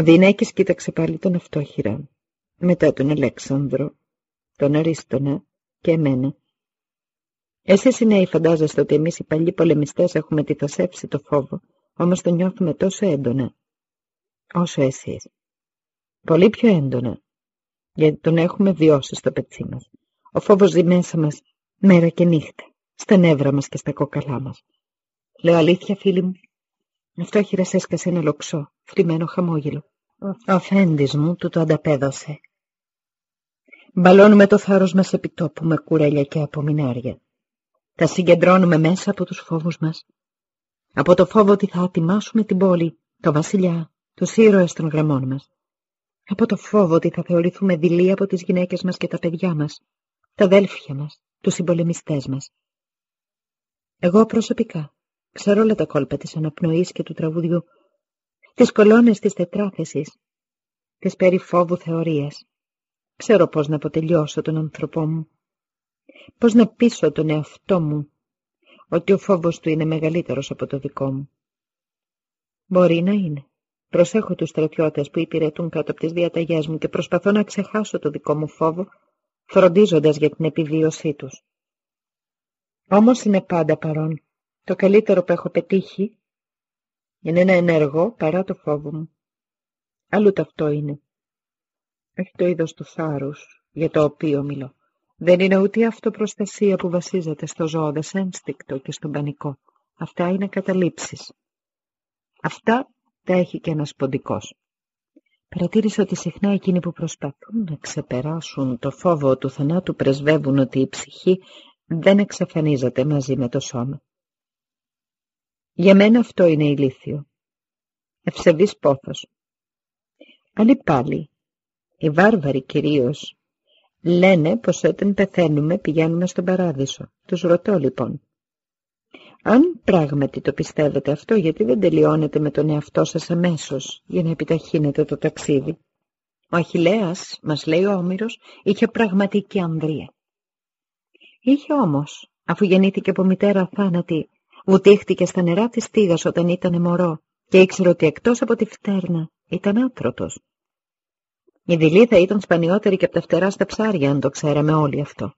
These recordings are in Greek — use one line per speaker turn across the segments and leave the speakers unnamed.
Ο Δινέκης κοίταξε πάλι τον αυτόχειρα, μετά τον Αλέξανδρο, τον Αρίστονα και εμένα. Εσείς οι νέοι φαντάζεστε ότι εμείς οι παλιοί πολεμιστές έχουμε τυθασέψει το φόβο, όμως το νιώθουμε τόσο έντονα, όσο εσείς. Πολύ πιο έντονα, γιατί τον έχουμε βιώσει στο πετσί μας. Ο φόβος ζει μέσα μας μέρα και νύχτα, στα νεύρα μας και στα κόκαλά μας. Λέω αλήθεια φίλοι μου, αυτό έσκασε ένα λοξό, φρυμένο χαμόγελο. Ο αφέντης μου του το ανταπέδωσε. Μπαλώνουμε το θάρρος μας επί τόπου με κουρέλια και απομεινάρια. Τα συγκεντρώνουμε μέσα από τους φόβους μας. Από το φόβο ότι θα ατιμάσουμε την πόλη, το βασιλιά, τους ήρωες των γραμμών μας. Από το φόβο ότι θα θεωρηθούμε δειλοί από τις γυναίκες μας και τα παιδιά μας, τα αδέλφια μας, τους συμπολεμιστές μας. Εγώ προσωπικά ξέρω όλα τα κόλπα της αναπνοής και του τραγουδιού, τις κολόνες της τετράθεσης, τις περί φόβου θεωρίες. Ξέρω πώς να αποτελειώσω τον άνθρωπό μου, πώς να πείσω τον εαυτό μου ότι ο φόβος του είναι μεγαλύτερος από το δικό μου. Μπορεί να είναι. Προσέχω τους στρατιώτες που υπηρετούν κάτω από τις διαταγές μου και προσπαθώ να ξεχάσω το δικό μου φόβο, φροντίζοντας για την επιβίωσή τους. Όμως είναι πάντα παρόν. Το καλύτερο που έχω πετύχει είναι ένα ενεργό παρά το φόβο μου. Αλλού αυτό είναι. Έχει το είδος του θάρρους για το οποίο μιλώ. Δεν είναι ούτε η αυτοπροστασία που βασίζεται στο ζώδες ένστικτο και στον πανικό. Αυτά είναι καταλήψεις. Αυτά τα έχει και ένας ποντικός. Παρατήρησα ότι συχνά εκείνοι που προσπαθούν να ξεπεράσουν το φόβο του θανάτου πρεσβεύουν ότι η ψυχή δεν εξαφανίζεται μαζί με το σώμα. Για μένα αυτό είναι ηλίθιο. Ευσεβής πόθος. Άλλοι πάλι, οι βάρβαροι κυρίως, λένε πως όταν πεθαίνουμε πηγαίνουμε στον παράδεισο. Τους ρωτώ λοιπόν. Αν πράγματι το πιστεύετε αυτό, γιατί δεν τελειώνετε με τον εαυτό σας αμέσως για να επιταχύνετε το ταξίδι; Ο Αχιλέας, μας λέει ο Όμηρος, είχε πραγματική ανδρεία. Είχε όμως, αφού γεννήθηκε από μητέρα θάνατη, βουτήχτηκε στα νερά της στίγας όταν ήταν μωρό και ήξερε ότι εκτός από τη φτέρνα ήταν άτρωτος. Η δειλή θα ήταν σπανιότερη και από τα φτερά στα ψάρια αν το ξέραμε όλοι αυτό.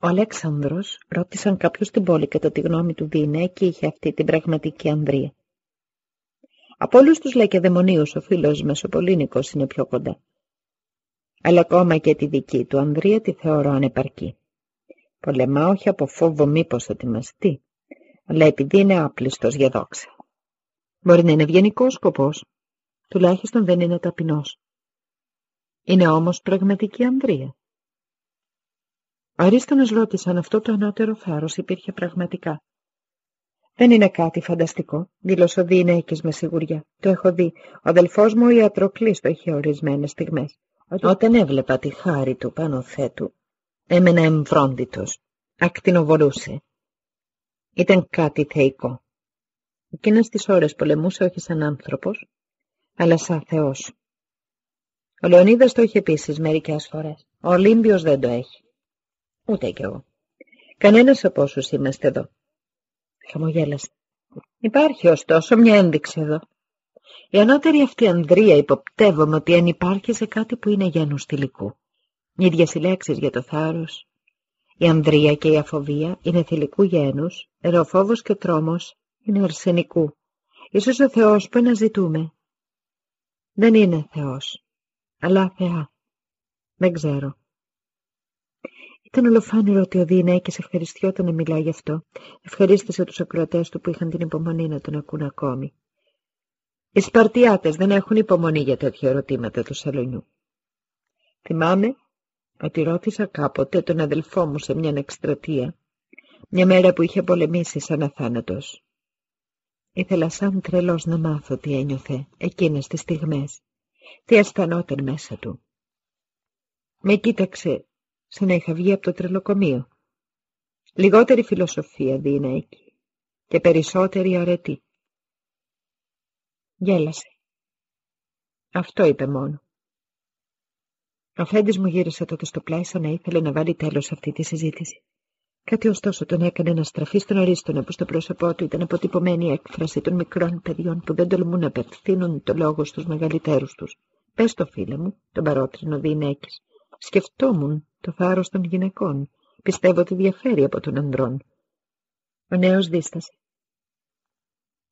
Ο Αλέξανδρος ρώτησαν κάποιος στην πόλη κατά τη γνώμη του Δίνε και είχε αυτή την πραγματική ανδρεία. Από όλους τους λακεδαιμονίους ο φίλος Μεσοπολίνικος είναι πιο κοντά. Αλλά ακόμα και τη δική του ανδρεία τη θεωρώ ανεπαρκή. Πολεμά όχι από φόβο μήπως θα τιμαστεί, αλλά επειδή είναι άπλιστος για δόξα. Μπορεί να είναι ευγενικός σκοπός, τουλάχιστον δεν είναι ταπεινός. Είναι όμως πραγματική ανδρεία. Ο Αρίστονος ρώτησε αν αυτό το ανώτερο θάρρος υπήρχε πραγματικά. Δεν είναι κάτι φανταστικό, δήλωσε ο Διηνέκης με σιγουριά. Το έχω δει. Ο αδελφός μου ο Ιατροκλής το είχε ορισμένες στιγμές. Όταν έβλεπα τη χάρη του πάνω θέτου, έμενα εμβρόντιτος, ακτινοβολούσε. Ήταν κάτι θεϊκό. Εκείνες τις ώρες πολεμούσε όχι σαν άνθρωπος, αλλά σαν Θεός. Ο Λεωνίδας το είχε επίσης μερικές φορές. Ο Ολύμπιος δεν το έχει. Ούτε κι εγώ. Κανένας από όσους είμαστε εδώ. Χαμογέλασε. Υπάρχει ωστόσο μια ένδειξη εδώ. Η ανώτερη αυτή ανδρεία υποπτεύομαι ότι αν υπάρχει σε κάτι που είναι γένους θηλυκού. Οι ίδιες οι λέξεις για το θάρρος. Η ανδρεία και η αφοβία είναι θηλυκού γένους, ενώ ο φόβος και ο τρόμος είναι αρσενικού. Ίσως ο Θεός που αναζητούμε δεν είναι Θεός, αλλά Θεά. Δεν ξέρω. Ήταν ολοφάνερο ότι ο Διηνέκης ευχαριστιόταν να μιλάει γι' αυτό. Ευχαρίστησε τους ακροατές του που είχαν την υπομονή να τον ακούν ακόμη. Οι Σπαρτιάτες δεν έχουν υπομονή για τέτοια ερωτήματα του σαλονιού. Θυμάμαι ότι ρώτησα κάποτε τον αδελφό μου σε μια εκστρατεία, μια μέρα που είχε πολεμήσει σαν αθάνατος. Ήθελα σαν τρελός να μάθω τι ένιωθε εκείνες τις στιγμές, τι αισθανόταν μέσα του. Με κοίταξε σαν να είχα βγει από το τρελοκομείο. Λιγότερη φιλοσοφία δίνα εκεί και περισσότερη αρετή. Γέλασε. Αυτό είπε μόνο. Ο Φέντης μου γύρισε τότε στο πλάι σαν να ήθελε να βάλει τέλος σε αυτή τη συζήτηση. Κάτι ωστόσο τον έκανε να στραφεί στον Αρίστονα που στο πρόσωπό του ήταν αποτυπωμένη έκφραση των μικρών παιδιών που δεν τολμούν να απευθύνουν το λόγο στους μεγαλύτερους τους. Πες το φίλε μου, τον παρότρινο διηνέκης. Σκεφτόμουν το θάρρος των γυναικών. Πιστεύω ότι διαφέρει από των ανδρών. Ο νέος δίστασε.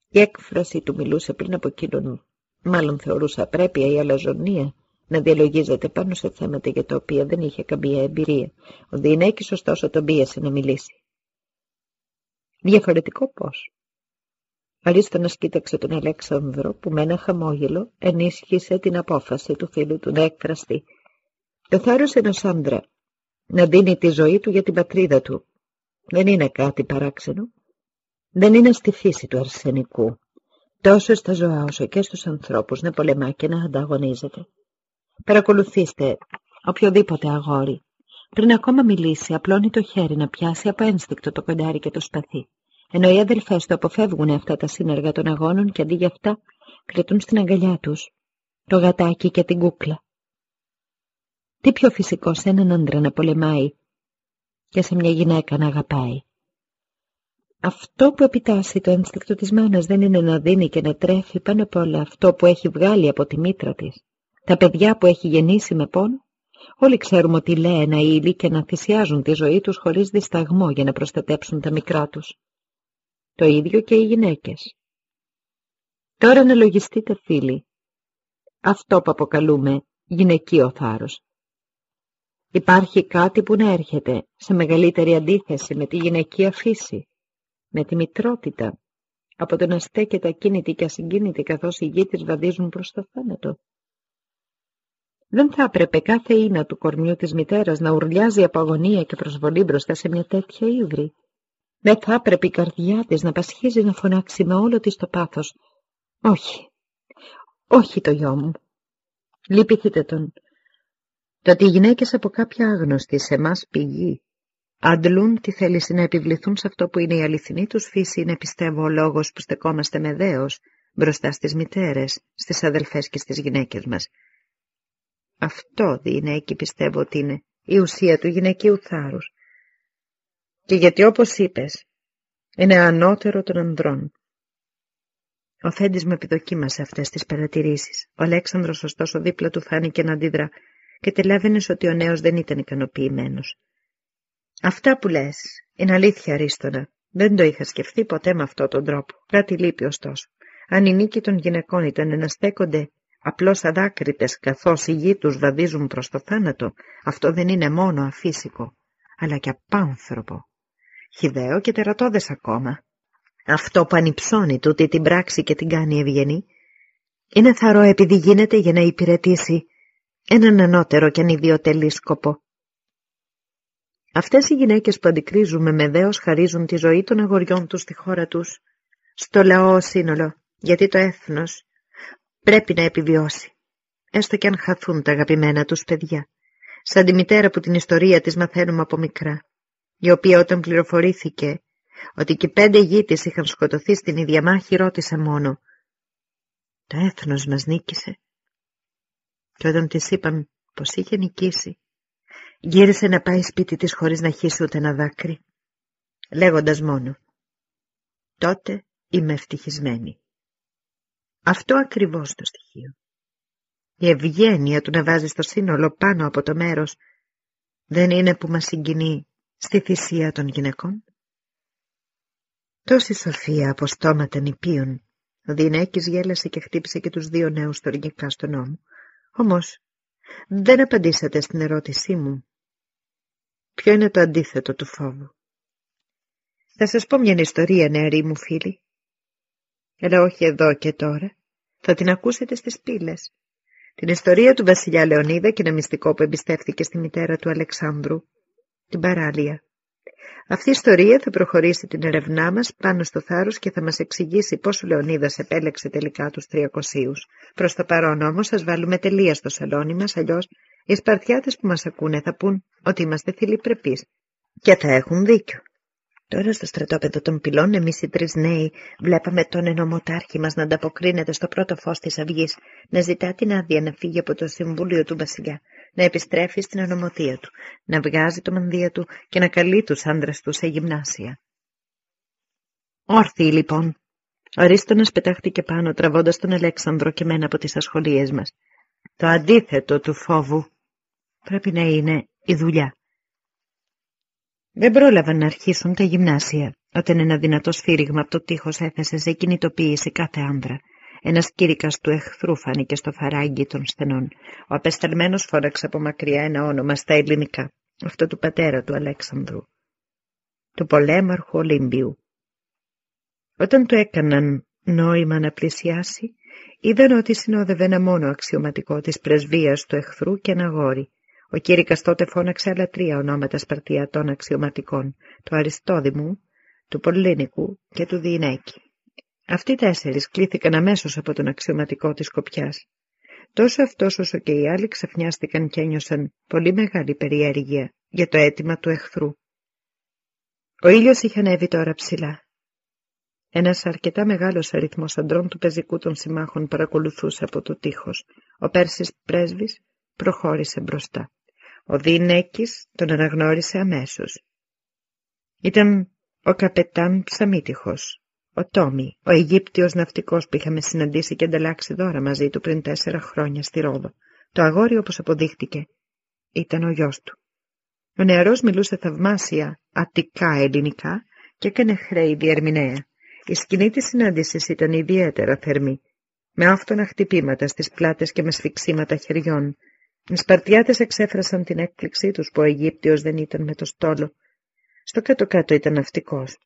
Η έκφραση του μιλούσε πριν από εκείνον. Μάλλον θεωρούσα απρέπεια ή αλαζονία να διαλογίζεται πάνω σε θέματα για τα οποία δεν είχε καμία εμπειρία. Ο Διενέκης ωστόσο τον πίεσε να μιλήσει. Διαφορετικό πώς. Αρίστονας κοίταξε τον Αλέξανδρο που με ένα χαμόγελο ενίσχυσε την απόφαση του φίλου του να εκφραστεί. Το θάρρος ενός άντρα να δίνει τη ζωή του για την πατρίδα του δεν είναι κάτι παράξενο. Δεν είναι στη φύση του αρσενικού. Τόσο στα ζωά όσο και στους ανθρώπους να πολεμά και να ανταγωνίζεται. Παρακολουθήστε οποιοδήποτε αγόρι. Πριν ακόμα μιλήσει, απλώνει το χέρι να πιάσει από ένστικτο το κοντάρι και το σπαθί. Ενώ οι αδελφές του αποφεύγουν αυτά τα σύνεργα των αγώνων και αντί για αυτά κρατούν στην αγκαλιά τους το γατάκι και την κούκλα. Τι πιο φυσικό σε έναν άντρα να πολεμάει και σε μια γυναίκα να αγαπάει. Αυτό που επιτάσσει το ένστικτο της μάνας δεν είναι να δίνει και να τρέφει πάνω απ' όλα αυτό που έχει βγάλει από τη μήτρα της. Τα παιδιά που έχει γεννήσει με πόνο, όλοι ξέρουμε ότι λέει ένα ύλη και να θυσιάζουν τη ζωή τους χωρίς δισταγμό για να προστατέψουν τα μικρά τους. Το ίδιο και οι γυναίκες. Τώρα να λογιστείτε φίλοι. Αυτό που αποκαλούμε γυναικείο θάρρος. Υπάρχει κάτι που να έρχεται σε μεγαλύτερη αντίθεση με τη γυναικεία φύση, με τη μητρότητα, από το να στέκεται ακίνητη και ασυγκίνητη καθώς οι γη της βαδίζουν προς το θάνατο. Δεν θα έπρεπε κάθε ίνα του κορμιού της μητέρας να ουρλιάζει από αγωνία και προσβολή μπροστά σε μια τέτοια ύβρη. Δεν θα έπρεπε η καρδιά της να πασχίζει να φωνάξει με όλο της το πάθος. Όχι, όχι το γιο μου. Λυπηθείτε τον. Το ότι οι γυναίκες από κάποια άγνωστη σε εμάς πηγή αντλούν τη θέληση να επιβληθούν σε αυτό που είναι η αληθινή τους φύση είναι πιστεύω ο λόγος που στεκόμαστε με δέος μπροστά στις μητέρες, στις αδελφές και στις γυναίκες μας. Αυτό εκεί πιστεύω ότι είναι η ουσία του γυναικείου θάρρους. Και γιατί όπως είπες, είναι ανώτερο των ανδρών. Ο Φέντης με επιδοκίμασε αυτές τις παρατηρήσεις. Ο Αλέξανδρος ωστόσο δίπλα του φάνηκε να αντίδρα και τελέβαινες ότι ο νέος δεν ήταν ικανοποιημένος. Αυτά που λες είναι αλήθεια Ρίστονα. Δεν το είχα σκεφτεί ποτέ με αυτόν τον τρόπο. Κάτι λείπει ωστόσο. Αν η νίκη των γυναικών ήταν να στέκονται απλώς αδάκριτες καθώς οι γη τους βαδίζουν προς το θάνατο, αυτό δεν είναι μόνο αφύσικο, αλλά και απάνθρωπο. Χιδαίο και τερατώδες ακόμα. Αυτό που ανυψώνει τούτη την πράξη και την κάνει ευγενή, είναι θαρό επειδή γίνεται για να υπηρετήσει έναν ανώτερο και ανιδιοτελή σκοπό. Αυτές οι γυναίκες που αντικρίζουμε με δέος χαρίζουν τη ζωή των αγοριών τους στη χώρα τους, στο λαό σύνολο, γιατί το έθνος πρέπει να επιβιώσει, έστω και αν χαθούν τα αγαπημένα τους παιδιά, σαν τη μητέρα που την ιστορία της μαθαίνουμε από μικρά, η οποία όταν πληροφορήθηκε ότι και πέντε γη της είχαν σκοτωθεί στην ίδια μάχη ρώτησε μόνο «Το έθνος μας νίκησε» και όταν της είπαν πως είχε νικήσει γύρισε να πάει σπίτι της χωρίς να χύσει ούτε ένα δάκρυ λέγοντας μόνο «Τότε είμαι ευτυχισμένη». Αυτό ακριβώς το στοιχείο. Η ευγένεια του να βάζεις το σύνολο πάνω από το μέρος δεν είναι που μας συγκινεί στη θυσία των γυναικών. Τόση σοφία από στόματα νηπίων. Ο Δινέκης γέλασε και χτύπησε και τους δύο νέους στοργικά στον ώμο. Όμως δεν απαντήσατε στην ερώτησή μου. Ποιο είναι το αντίθετο του φόβου; Θα σας πω μια ιστορία, νεαροί μου φίλοι αλλά όχι εδώ και τώρα. Θα την ακούσετε στις πύλες. Την ιστορία του βασιλιά Λεωνίδα και ένα μυστικό που εμπιστεύτηκε στη μητέρα του Αλεξάνδρου, την παράλια. Αυτή η ιστορία θα προχωρήσει την ερευνά μας πάνω στο θάρρος και θα μας εξηγήσει πώς ο Λεωνίδας επέλεξε τελικά τους τριακοσίους. Προς το παρόν όμως σας βάλουμε τελεία στο σαλόνι μας, αλλιώς οι σπαρτιάτες που μας ακούνε θα πούν ότι είμαστε θηλυπρεπείς. Και θα έχουν δίκιο. Τώρα στο στρατόπεδο των πυλών εμείς οι τρεις νέοι βλέπαμε τον ενωμοτάρχη μας να ανταποκρίνεται στο πρώτο φως της αυγής, να ζητά την άδεια να φύγει από το συμβούλιο του βασιλιά. να επιστρέφει στην ανομοτία του, να βγάζει το μανδύα του και να καλεί τους άντρες του σε γυμνάσια. Όρθιοι λοιπόν. Ο Αρίστονας πετάχτηκε πάνω τραβώντας τον Αλέξανδρο και μένα από τις ασχολίες μας. Το αντίθετο του φόβου πρέπει να είναι η δουλειά. Δεν πρόλαβαν να αρχίσουν τα γυμνάσια, όταν ένα δυνατό σφύριγμα από το τείχος έθεσε σε κινητοποίηση κάθε άνδρα. Ένας κήρυκας του εχθρού φάνηκε στο φαράγγι των στενών. Ο απεσταλμένος φώναξε από μακριά ένα όνομα στα ελληνικά, αυτό του πατέρα του Αλέξανδρου, του πολέμαρχου Ολύμπιου. Όταν του έκαναν νόημα να πλησιάσει, είδαν ότι συνόδευε ένα μόνο αξιωματικό της πρεσβείας του εχθρού και ένα γόρι. Ο κήρυκας τότε φώναξε άλλα τρία ονόματα σπαρτιατών αξιωματικών, του Αριστόδημου, του Πολύνικου και του Διηνέκη. Αυτοί οι τέσσερις κλήθηκαν αμέσως από τον αξιωματικό της Σκοπιάς. Τόσο αυτός όσο και οι άλλοι ξαφνιάστηκαν και ένιωσαν πολύ μεγάλη περιέργεια για το αίτημα του εχθρού. Ο ήλιος είχε ανέβει τώρα ψηλά. Ένας αρκετά μεγάλος αριθμός αντρών του πεζικού των συμμάχων παρακολουθούσε από το τείχος. Ο Πέρσης πρέσβης προχώρησε μπροστά. Ο Δινέκης τον αναγνώρισε αμέσως. Ήταν ο καπετάν Ψαμίτυχος, ο Τόμι, ο Αιγύπτιος ναυτικός που είχαμε συναντήσει και ανταλλάξει δώρα μαζί του πριν τέσσερα χρόνια στη Ρόδο. Το αγόρι, όπως αποδείχτηκε, ήταν ο γιος του. Ο νεαρός μιλούσε θαυμάσια αττικά ελληνικά και έκανε χρέη διερμηνέα. Η σκηνή της συνάντησης ήταν ιδιαίτερα θερμή, με άφτονα χτυπήματα στις πλάτες και με σφιξίματα χεριών. Οι Σπαρτιάτες εξέφρασαν την έκπληξή τους που ο Αιγύπτιος δεν ήταν με το στόλο. Στο κάτω-κάτω ήταν ναυτικός.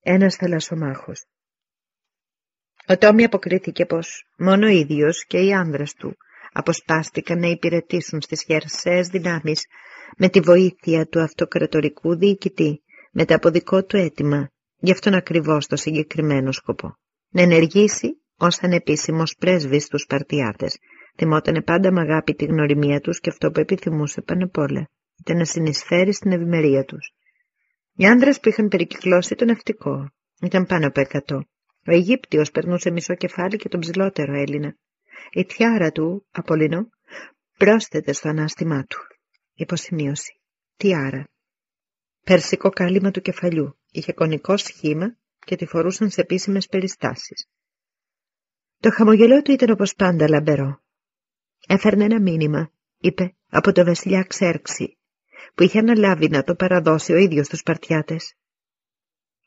Ένας θαλασσομάχος. Ο Τόμι αποκρίθηκε πως μόνο ο ίδιος και οι άνδρες του αποσπάστηκαν να υπηρετήσουν στις χερσαίες δυνάμεις με τη βοήθεια του αυτοκρατορικού διοικητή μετά από δικό του αίτημα γι' αυτόν ακριβώς το συγκεκριμένο σκοπό. Να ενεργήσει ως ανεπίσημος πρέσβης στους Σπαρτιάτες. Θυμότανε πάντα με αγάπη τη γνωριμία τους και αυτό που επιθυμούσε πάνω απ' όλα ήταν να συνεισφέρει στην ευημερία τους. Οι άντρες που είχαν περικυκλώσει το ναυτικό ήταν πάνω από εκατό. Ο Αιγύπτιος περνούσε μισό κεφάλι και τον ψηλότερο Έλληνα. Η τιάρα του, Απολυνό, πρόσθεται στο ανάστημά του. Υποσημείωση. Τιάρα. Περσικό κάλυμα του κεφαλιού. Είχε κονικό σχήμα και τη φορούσαν σε επίσημες περιστάσεις. Το χαμογελό του ήταν όπως πάντα λαμπερό. Έφερνε ένα μήνυμα, είπε, από το βασιλιά Ξέρξη, που είχε αναλάβει να το παραδώσει ο ίδιος στους Σπαρτιάτες.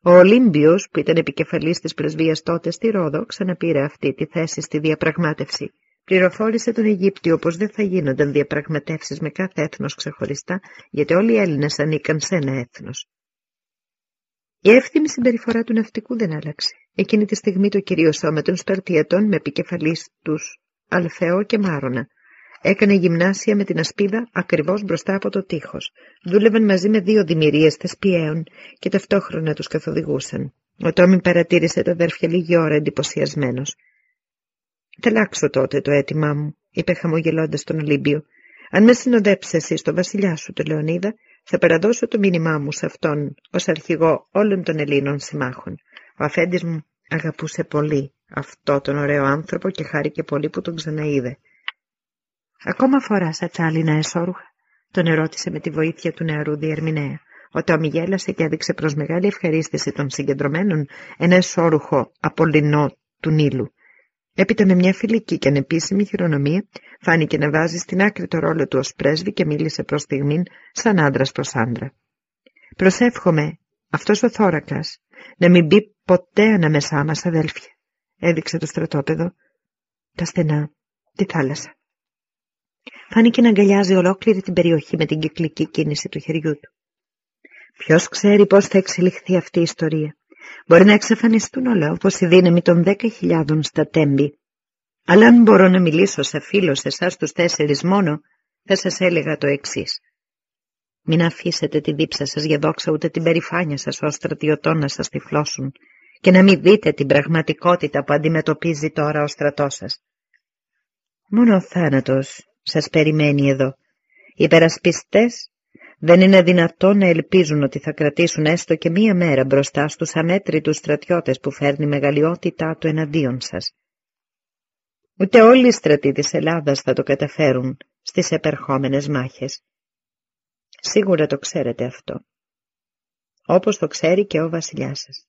Ο Ολύμπιος, που ήταν επικεφαλής της πρεσβείας τότε στη Ρόδο, ξαναπήρε αυτή τη θέση στη διαπραγμάτευση. Πληροφόρησε τον Αιγύπτιο πως δεν θα γίνονταν διαπραγματεύσεις με κάθε έθνος ξεχωριστά, γιατί όλοι οι Έλληνες ανήκαν σε ένα έθνος. Η εύθυμη συμπεριφορά του ναυτικού δεν άλλαξε. Εκείνη τη στιγμή το κυρίως σώμα των Σπαρτιατών με επικεφαλής τους Αλφαίο και Μάρονα. Έκανε γυμνάσια με την ασπίδα ακριβώς μπροστά από το τείχος. Δούλευαν μαζί με δύο δημιουργίες θεσπιαίων και ταυτόχρονα τους καθοδηγούσαν. Ο Τόμι παρατήρησε τα αδέρφια λίγη ώρα εντυπωσιασμένος. Θα αλλάξω τότε το αίτημά μου, είπε χαμογελώντας τον Ολύμπιο. Αν με συνοδέψει εσύ στο βασιλιά σου, το Λεωνίδα, θα παραδώσω το μήνυμά μου σε αυτόν ως αρχηγό όλων των Ελλήνων συμμάχων. Ο αφέντης μου αγαπούσε πολύ αυτό τον ωραίο άνθρωπο και χάρηκε πολύ που τον ξαναείδε. Ακόμα φορά στα τσάλινα εσώρουχα, τον ερώτησε με τη βοήθεια του νεαρού διερμηνέα. Ο Τόμι γέλασε και έδειξε προς μεγάλη ευχαρίστηση των συγκεντρωμένων ένα εσώρουχο απολυνό του Νείλου. Έπειτα με μια φιλική και ανεπίσημη χειρονομία φάνηκε να βάζει στην άκρη το ρόλο του ως πρέσβη και μίλησε προς στιγμήν σαν άντρας προς άντρα. «Προσεύχομαι αυτός ο θώρακας να μην μπει ποτέ ανάμεσά μας αδέλφια», έδειξε το στρατόπεδο, τα στενά, τη θάλασσα. Φάνηκε να αγκαλιάζει ολόκληρη την περιοχή με την κυκλική κίνηση του χεριού του. Ποιος ξέρει πώς θα εξελιχθεί αυτή η ιστορία. Μπορεί να εξαφανιστούν όλα όπως η δύναμη των δέκα χιλιάδων στα τέμπη. Αλλά αν μπορώ να μιλήσω σε φίλος σε εσάς τους τέσσερις μόνο, θα σας έλεγα το εξής. Μην αφήσετε τη δίψα σας για δόξα ούτε την περηφάνεια σας ως στρατιωτών να σας τυφλώσουν και να μην δείτε την πραγματικότητα που αντιμετωπίζει τώρα ο στρατός σας. Μόνο ο θάνατος σας περιμένει εδώ. Οι περασπιστές δεν είναι δυνατόν να ελπίζουν ότι θα κρατήσουν έστω και μία μέρα μπροστά στους αμέτρητους στρατιώτες που φέρνει μεγαλειότητά του εναντίον σας. Ούτε όλοι οι στρατοί της Ελλάδας θα το καταφέρουν στις επερχόμενες μάχες. Σίγουρα το ξέρετε αυτό. Όπως το ξέρει και ο βασιλιάς σας.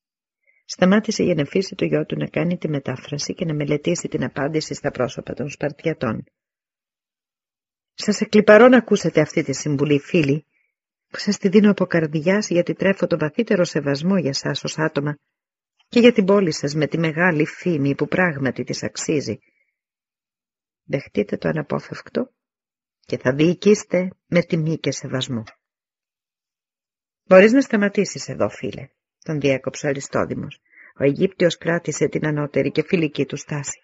Σταμάτησε για να αφήσει το γιο του να κάνει τη μετάφραση και να μελετήσει την απάντηση στα πρόσωπα των Σπαρτιατών. Σας εκλυπαρώ να ακούσετε αυτή τη συμβουλή, φίλοι, που σας τη δίνω από καρδιάς γιατί τρέφω το βαθύτερο σεβασμό για σας ως άτομα και για την πόλη σας με τη μεγάλη φήμη που πράγματι της αξίζει. Δεχτείτε το αναπόφευκτο και θα διοικήσετε με τιμή και σεβασμό. Μπορείς να σταματήσεις εδώ, φίλε, τον διέκοψε ο Αριστόδημος. Ο Αιγύπτιος κράτησε την ανώτερη και φιλική του στάση.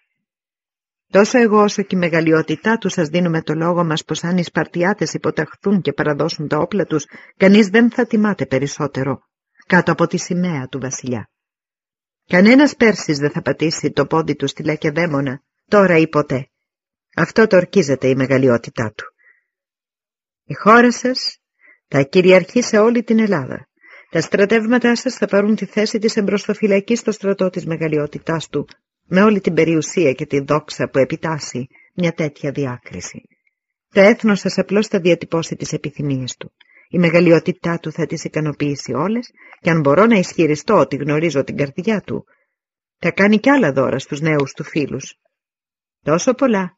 Τόσο εγώ όσο και η μεγαλειότητά τους σας δίνουμε το λόγο μας πως αν οι Σπαρτιάτες υποταχθούν και παραδώσουν τα όπλα τους, κανείς δεν θα τιμάται περισσότερο κάτω από τη σημαία του βασιλιά. Κανένας Πέρσης δεν θα πατήσει το πόδι του στη Λακεδαίμονα, τώρα ή ποτέ. Αυτό το ορκίζεται η μεγαλειότητά του. Η χώρα σας θα κυριαρχεί σε όλη την Ελλάδα. Τα στρατεύματά σας θα πάρουν τη θέση της εμπροστοφυλακής στο στρατό της μεγαλειότητάς του, με όλη την περιουσία και τη δόξα που επιτάσσει μια τέτοια διάκριση. Το έθνος σας απλώς θα διατυπώσει τις επιθυμίες του. Η μεγαλειότητά του θα τις ικανοποιήσει όλες και αν μπορώ να ισχυριστώ ότι γνωρίζω την καρδιά του, θα κάνει κι άλλα δώρα στους νέους του φίλους. Τόσο πολλά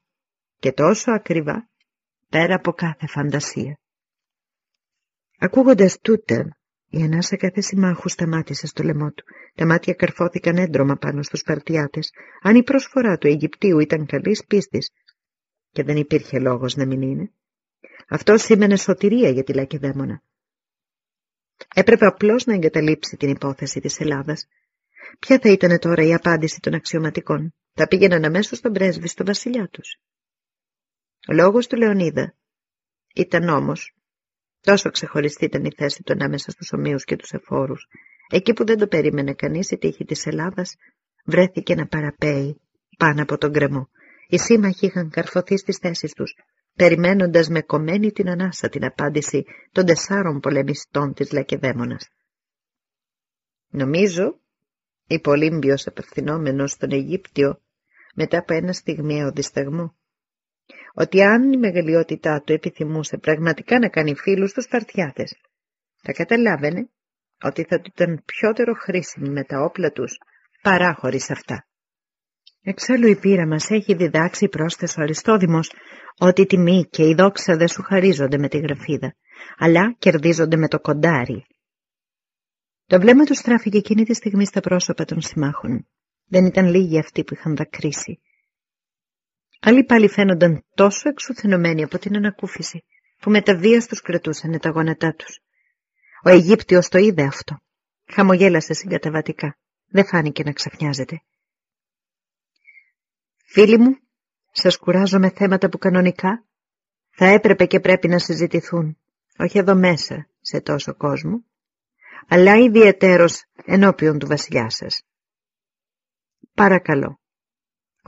και τόσο ακριβά, πέρα από κάθε φαντασία. Ακούγοντας τούτε, η ανάσα κάθε συμμάχου σταμάτησε στο λαιμό του. Τα μάτια καρφώθηκαν έντρομα πάνω στους Σπαρτιάτες. Αν η προσφορά του Αιγυπτίου ήταν καλής πίστης, και δεν υπήρχε λόγος να μην είναι, αυτός σήμαινε σωτηρία για τη Λακεδαίμονα. Έπρεπε απλώς να εγκαταλείψει την υπόθεση της Ελλάδας. Ποια θα ήταν τώρα η απάντηση των αξιωματικών; Θα πήγαιναν αμέσως στον πρέσβη στο βασιλιά τους. Ο λόγος του Λεωνίδα ήταν όμως Τόσο ξεχωριστή ήταν η θέση του ανάμεσα στους ομοίους και τους εφόρους. Εκεί που δεν το περίμενε κανείς η τύχη της Ελλάδας βρέθηκε να παραπέει πάνω από τον γκρεμό. Οι σύμμαχοι είχαν καρφωθεί στις θέσεις τους, περιμένοντας με κομμένη την ανάσα την απάντηση των τεσσάρων πολεμιστών της Λακεδαίμονας. Νομίζω, είπε ο Λύμπιος απευθυνόμενος στον Αιγύπτιο, μετά από ένα στιγμιαίο δισταγμό, ότι αν η μεγαλειότητά του επιθυμούσε πραγματικά να κάνει φίλους τους Σπαρτιάτες, θα καταλάβαινε ότι θα του ήταν πιότερο χρήσιμη με τα όπλα τους παρά χωρίς αυτά. Εξάλλου η πείρα μας έχει διδάξει πρόσθεσο ο Αριστόδημος ότι η τιμή και η δόξα δεν σου χαρίζονται με τη γραφίδα, αλλά κερδίζονται με το κοντάρι. Το βλέμμα τους στράφηκε εκείνη τη στιγμή στα πρόσωπα των συμμάχων. Δεν ήταν λίγοι αυτοί που είχαν δακρύσει. Άλλοι πάλι φαίνονταν τόσο εξουθενωμένοι από την ανακούφιση, που με τα βία τους κρατούσαν τα γόνατά τους. Ο Αιγύπτιος το είδε αυτό. Χαμογέλασε συγκαταβατικά. Δεν φάνηκε να ξαφνιάζεται. Φίλοι μου, σας κουράζω με θέματα που κανονικά θα έπρεπε και πρέπει να συζητηθούν, όχι εδώ μέσα, σε τόσο κόσμο, αλλά ιδιαιτέρως ενώπιον του βασιλιά σας. Παρακαλώ,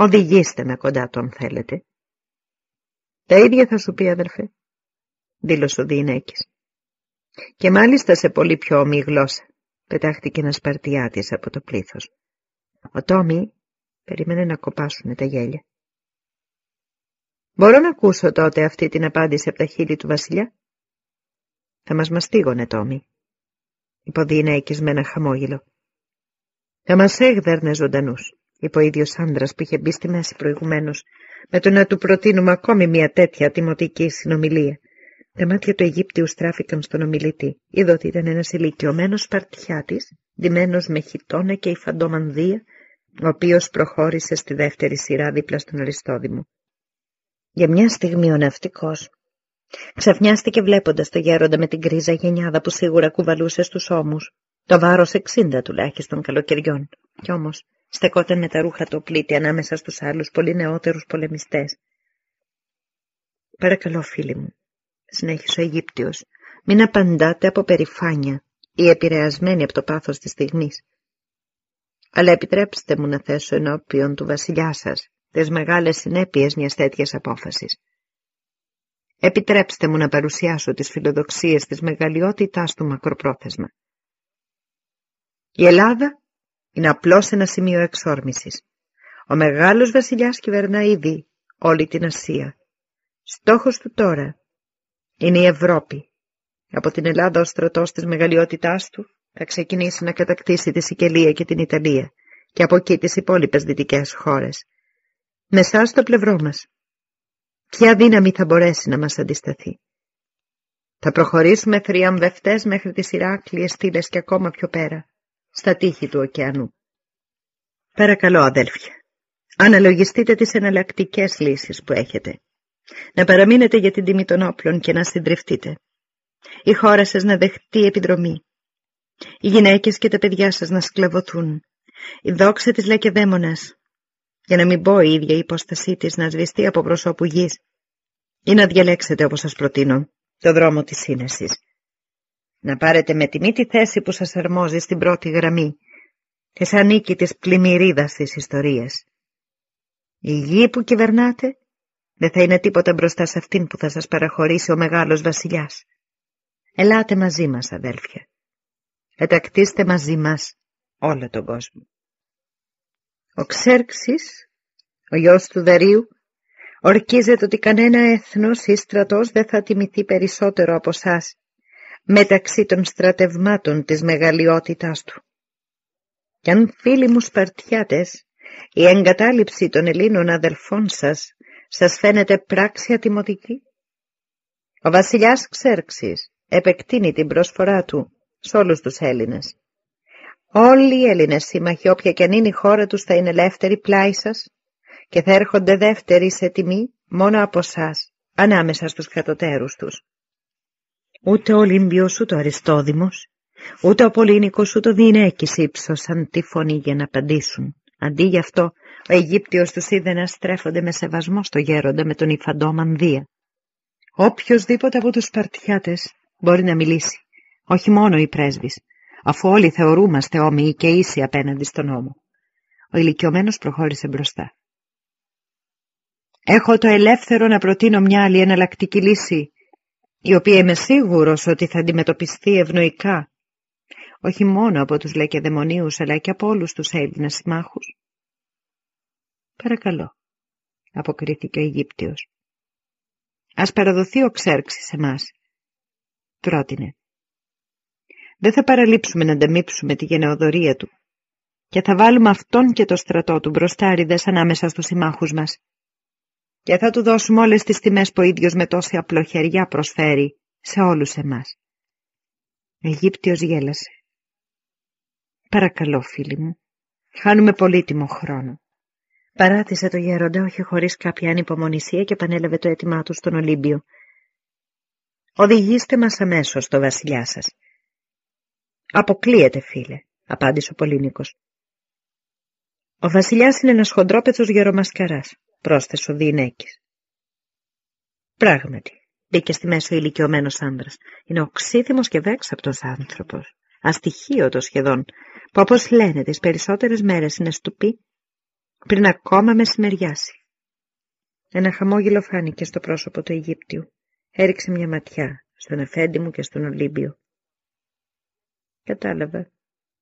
Οδηγήστε με κοντά του αν θέλετε. Τα ίδια θα σου πει αδερφέ, δήλωσε ο Διηνέκης. Και μάλιστα σε πολύ πιο ομή γλώσσα, πετάχτηκε ένας Σπαρτιάτης από το πλήθος. Ο Τόμι περίμενε να κοπάσουν τα γέλια. Μπορώ να ακούσω τότε αυτή την απάντηση από τα χείλη του βασιλιά; Θα μας μαστίγωνε, Τόμι, είπε ο Διηνέκης με ένα χαμόγελο. Θα μας έγδερνε ζωντανούς είπε ο ίδιος άντρα που είχε μπει στη μέση προηγουμένως, με το να του προτείνουμε ακόμη μια τέτοια τιμωτική συνομιλία. Τα μάτια του Αιγύπτιου στράφηκαν στον ομιλητή. Είδε ότι ήταν ένας ηλικιωμένος παρτιάτης, ντυμένος με χιτόνα και υφαντομανδία, ο οποίος προχώρησε στη δεύτερη σειρά δίπλα στον Αριστόδημο. Για μια στιγμή ο ναυτικός ξαφνιάστηκε βλέποντας το γέροντα με την κρίζα γενιάδα που σίγουρα κουβαλούσε στους ώμους, το βάρος εξήντα τουλάχιστον καλοκαιριών. Κι όμως στεκόταν με τα ρούχα το πλήτη ανάμεσα στους άλλους πολύ νεότερους πολεμιστές. «Παρακαλώ, φίλοι μου», συνέχισε ο Αιγύπτιος, «μην απαντάτε από περηφάνεια ή επηρεασμένοι από το πάθος της στιγμής. Αλλά επιτρέψτε μου να θέσω ενώπιον του βασιλιά σας τις μεγάλες συνέπειες μιας τέτοιας απόφασης. Επιτρέψτε μου να παρουσιάσω τις φιλοδοξίες της μεγαλειότητάς του μακροπρόθεσμα. Η Ελλάδα είναι απλώς ένα σημείο εξόρμησης. Ο μεγάλος βασιλιάς κυβερνά ήδη όλη την Ασία. Στόχος του τώρα είναι η Ευρώπη. Από την Ελλάδα ο στρατός της μεγαλειότητάς του θα ξεκινήσει να κατακτήσει τη Σικελία και την Ιταλία και από εκεί τις υπόλοιπες δυτικές χώρες. Με εσάς στο πλευρό μας. Ποια δύναμη θα μπορέσει να μας αντισταθεί; Θα προχωρήσουμε θριαμβευτές μέχρι τις Ηράκλειες στήλες και ακόμα πιο πέρα, στα τείχη του ωκεανού. Παρακαλώ αδέλφια, αναλογιστείτε τις εναλλακτικές λύσεις που έχετε. Να παραμείνετε για την τιμή των όπλων και να συντριφτείτε. Η χώρα σας να δεχτεί επιδρομή. Οι γυναίκες και τα παιδιά σας να σκλαβωθούν. Η δόξα της Λακεδαίμονας, για να μην πω η ίδια η υπόστασή της να σβηστεί από προσώπου γης, ή να διαλέξετε όπως σας προτείνω το δρόμο της σύνεσης. Να πάρετε με τιμή τη θέση που σας αρμόζει στην πρώτη γραμμή, της ανήκει της πλημμυρίδας της ιστορίας. Η γη που κυβερνάτε δεν θα είναι τίποτα μπροστά σε αυτήν που θα σας παραχωρήσει ο μεγάλος βασιλιάς. Ελάτε μαζί μας, αδέλφια. Ετακτήστε μαζί μας όλο τον κόσμο. Ο Ξέρξης, ο γιος του Δαρίου, ορκίζεται ότι κανένα έθνος ή στρατός δεν θα τιμηθεί περισσότερο από σας μεταξύ των στρατευμάτων της μεγαλειότητάς του. Κι αν φίλοι μου Σπαρτιάτες, η εγκατάλειψη των Ελλήνων αδελφών σας σας φαίνεται πράξη ατιμωτική. Ο βασιλιάς Ξέρξης επεκτείνει την προσφορά του σε όλους τους Έλληνες. Όλοι οι Έλληνες σύμμαχοι, όποια και αν είναι η χώρα τους, θα είναι ελεύθεροι πλάι σας και θα έρχονται δεύτεροι σε τιμή μόνο από εσά, ανάμεσα στους κατωτέρους τους. Ούτε ο Ολύμπιος, ούτε ο Αριστόδημος, ούτε ο Πολύνικος, ούτε ο Διηνέκης ύψωσαν τη φωνή για να απαντήσουν. Αντί γι' αυτό, ο Αιγύπτιος τους είδε να στρέφονται με σεβασμό στο γέροντα με τον υφαντό Μανδία. Οποιοςδήποτε από τους Σπαρτιάτες μπορεί να μιλήσει, όχι μόνο οι πρέσβεις, αφού όλοι θεωρούμαστε όμοιοι και ίσοι απέναντι στον νόμο. Ο ηλικιωμένος προχώρησε μπροστά. Έχω το ελεύθερο να προτείνω μια άλλη εναλλακτική λύση, η οποία είμαι σίγουρος ότι θα αντιμετωπιστεί ευνοϊκά, όχι μόνο από τους λεκεδαιμονίους, αλλά και από όλους τους Έλληνες συμμάχους. «Παρακαλώ», αποκρίθηκε ο Αιγύπτιος. «Ας παραδοθεί ο Ξέρξης σε μας», πρότεινε. «Δεν θα παραλείψουμε να ανταμείψουμε τη γενεοδορία του και θα βάλουμε αυτόν και το στρατό του μπροστάριδες ανάμεσα στους συμμάχους μας και θα του δώσουμε όλες τις τιμές που ο ίδιος με τόση απλοχεριά προσφέρει σε όλους εμάς. Ο Αιγύπτιος γέλασε. Παρακαλώ φίλοι μου, χάνουμε πολύτιμο χρόνο. Παράτησε το γέροντα όχι χωρίς κάποια ανυπομονησία και επανέλαβε το αίτημά του στον Ολύμπιο. Οδηγήστε μας αμέσως στο βασιλιά σας. Αποκλείεται φίλε, απάντησε ο Πολύνικος. Ο βασιλιάς είναι ένας χοντρόπεθος γερομασκαράς πρόσθεσε ο Διηνέκης. Πράγματι, μπήκε στη μέση ο ηλικιωμένος άνδρας. Είναι οξύθυμος και βέξαπτος άνθρωπος, αστοιχείωτο σχεδόν, που όπως λένε τις περισσότερες μέρες είναι στουπί, πριν ακόμα μεσημεριάσει. Ένα χαμόγελο φάνηκε στο πρόσωπο του Αιγύπτιου. Έριξε μια ματιά στον Εφέντη μου και στον Ολύμπιο. Κατάλαβα.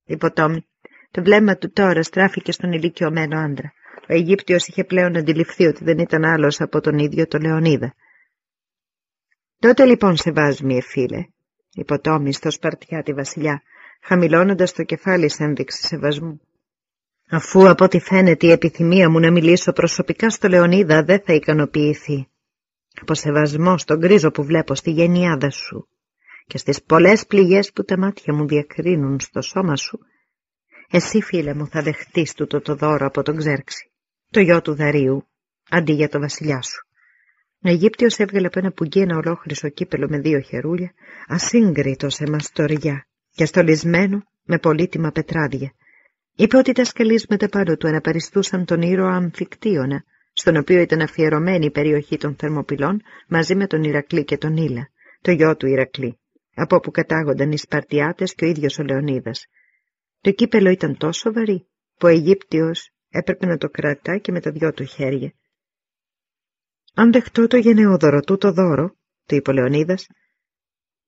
Υποτόμη, το βλέμμα του τώρα στράφηκε στον ηλικιωμένο άντρα. Ο Αιγύπτιος είχε πλέον αντιληφθεί ότι δεν ήταν άλλος από τον ίδιο τον Λεωνίδα. Τότε λοιπόν σε βάζουμε, φίλε, υποτόμη στο Σπαρτιάτη βασιλιά, χαμηλώνοντας το κεφάλι σε ένδειξη σεβασμού. Αφού από ό,τι φαίνεται η επιθυμία μου να μιλήσω προσωπικά στο Λεωνίδα δεν θα ικανοποιηθεί. Από σεβασμό στον γκρίζο που βλέπω στη γενιάδα σου και στις πολλές πληγές που τα μάτια μου διακρίνουν στο σώμα σου, εσύ φίλε μου θα δεχτείς τούτο το δώρο από τον Ξέρξη το γιο του Δαρίου, αντί για το βασιλιά σου. Ο Αιγύπτιος έβγαλε από ένα πουγγί ένα ολόχρυσο κύπελο με δύο χερούλια, ασύγκριτος σε μαστοριά και στολισμένο με πολύτιμα πετράδια. Είπε ότι τα σκαλίσματα πάνω του αναπαριστούσαν τον ήρωα Αμφικτίωνα, στον οποίο ήταν αφιερωμένη η περιοχή των Θερμοπυλών μαζί με τον Ηρακλή και τον Ήλα, το γιο του Ηρακλή, από όπου κατάγονταν οι Σπαρτιάτες και ο ίδιος ο Λεωνίδας. Το κύπελο ήταν τόσο βαρύ που ο Αιγύπτιος έπρεπε να το κρατά και με τα δυο του χέρια. «Αν δεχτώ το γενναιόδωρο του το δώρο», του είπε ο Λεωνίδας,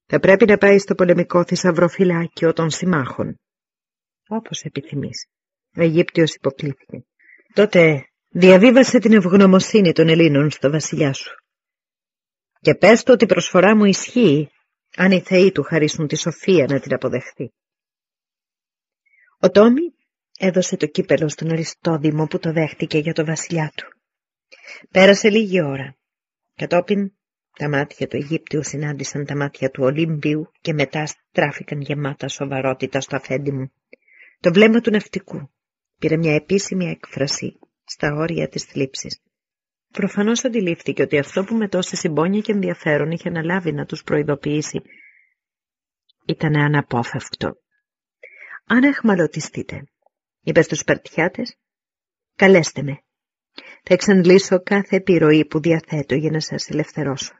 «θα πρέπει να πάει στο πολεμικό θησαυροφυλάκιο των συμμάχων». «Όπως επιθυμείς». Ο Αιγύπτιος υποκλήθηκε. Τότε διαβίβασε την ευγνωμοσύνη των Ελλήνων στο βασιλιά σου. Και πες του ότι η προσφορά μου ισχύει, αν οι θεοί του χαρίσουν τη σοφία να την αποδεχθεί. Ο Τόμι έδωσε το κύπελο στον Αριστόδημο που το δέχτηκε για το βασιλιά του. Πέρασε λίγη ώρα. Κατόπιν τα μάτια του Αιγύπτιου συνάντησαν τα μάτια του Ολύμπιου και μετά στράφηκαν γεμάτα σοβαρότητα στο αφέντη μου. Το βλέμμα του ναυτικού πήρε μια επίσημη έκφραση στα όρια της θλίψης. Προφανώς αντιλήφθηκε ότι αυτό που με τόση συμπόνια και ενδιαφέρον είχε αναλάβει να τους προειδοποιήσει ήταν αναπόφευκτο. «Αν εχμαλωτιστείτε», είπες στους Σπαρτιάτες, «καλέστε με. Θα εξαντλήσω κάθε επιρροή που διαθέτω για να σας ελευθερώσω».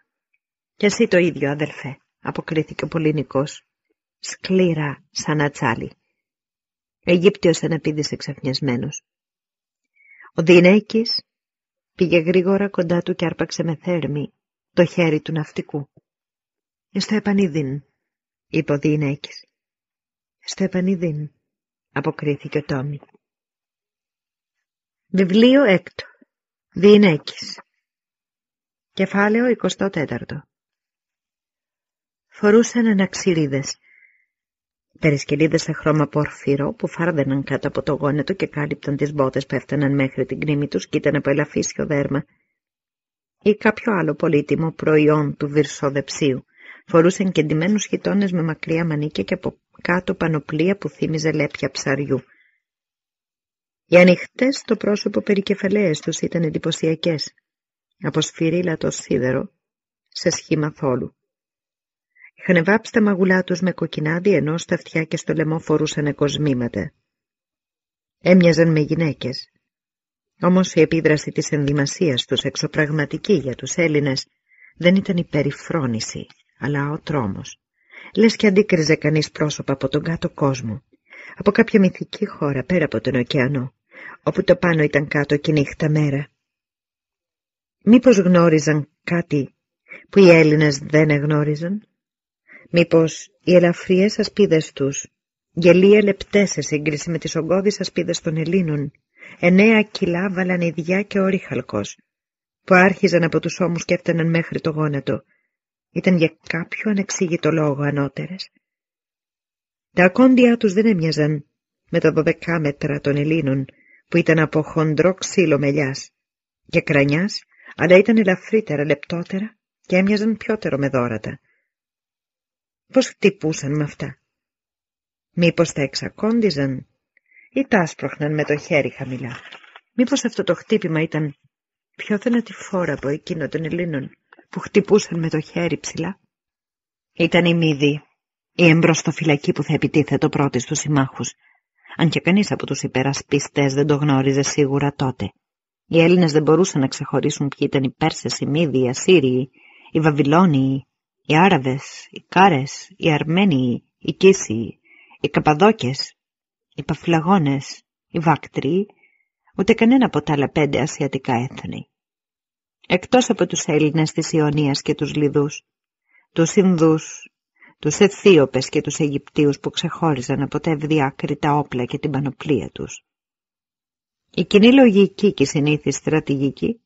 «Και εσύ το ίδιο, αδελφέ», αποκρίθηκε ο Πολυνικός, σκλήρα σαν ατσάλι. Αιγύπτιος αναπήδησε ξαφνιασμένος. Ο Δινέκης πήγε γρήγορα κοντά του και άρπαξε με θέρμη το χέρι του ναυτικού. «Στο επανειδήν», είπε ο Δινέκης. «Στο επανειδήν», αποκρίθηκε ο Τόμι. Βιβλίο έκτο. Δινέκης. Κεφάλαιο 24. Φορούσαν αναξυρίδες Περισκελίδες σε χρώμα πορφύρο που φάρδαιναν κάτω από το γόνετο και κάλυπταν τις μπότες που έφταναν μέχρι την κνήμη τους και ήταν από ελαφίσιο δέρμα ή κάποιο άλλο πολύτιμο προϊόν του βυρσοδεψίου. Φορούσαν κεντυμένους χιτώνες με μακριά μανίκια και από κάτω πανοπλία που θύμιζε λέπια ψαριού. Οι ανοιχτές στο πρόσωπο περικεφαλαίες τους ήταν εντυπωσιακές, από σφυρίλατο σίδερο σε σχήμα θόλου. Είχαν βάψει τα μαγουλά τους με κοκκινάδι ενώ στα αυτιά και στο λαιμό φορούσαν κοσμήματα. Έμοιαζαν με γυναίκες. Όμως η επίδραση της ενδυμασίας τους εξωπραγματική για τους Έλληνες δεν ήταν η περιφρόνηση, αλλά ο τρόμος. Λες και αντίκριζε κανείς πρόσωπα από τον κάτω κόσμο, από κάποια μυθική χώρα πέρα από τον ωκεανό, όπου το πάνω ήταν κάτω και νύχτα μέρα. Μήπως γνώριζαν κάτι που οι Έλληνες δεν εγνώριζαν; Μήπως οι ελαφριές ασπίδες τους, γελία λεπτές σε σύγκριση με τις ογκώδεις ασπίδες των Ελλήνων, εννέα κιλά βαλανιδιά και όριχαλκος, που άρχιζαν από τους ώμους και έφταναν μέχρι το γόνατο, ήταν για κάποιο ανεξήγητο λόγο ανώτερες. Τα ακόντια τους δεν έμοιαζαν με τα δωδεκά μέτρα των Ελλήνων, που ήταν από χοντρό ξύλο μελιάς και κρανιάς, αλλά ήταν ελαφρύτερα, λεπτότερα και έμοιαζαν πιότερο με δόρατα. Πώς χτυπούσαν με αυτά; Μήπως τα εξακόντιζαν ή τα άσπροχναν με το χέρι χαμηλά; Μήπως αυτό το χτύπημα ήταν πιο θενατηφόρα από εκείνο των Ελλήνων; Που χτυπούσαν με το χέρι ψηλά. Ήταν η μύδη, η εμπροστοφυλακή που θα επιτίθετο πρώτη στους συμμάχους, αν και κανείς από τους υπερασπιστές δεν το γνώριζε σίγουρα τότε. Οι Έλληνες δεν μπορούσαν να ξεχωρίσουν ποιοι ήταν οι Πέρσες, οι Μύδοι, οι Ασσύριοι, οι Βαβυλώνιοι, οι Άραβες, οι Κάρες, οι Αρμένιοι, οι Κίσιοι, οι Καπαδόκες, οι Παφυλαγόνες, οι Βάκτριοι, ούτε κανένα από τα άλλα πέντε ασιατικά έθνη. Εκτός από τους Έλληνες της Ιωνίας και τους Λιδούς, τους Ινδούς, τους Αιθίωπες και τους Αιγυπτίους που ξεχώριζαν από τα ευδιάκριτα όπλα και την πανοπλία τους. Η κοινή λογική και η συνήθις στρατηγική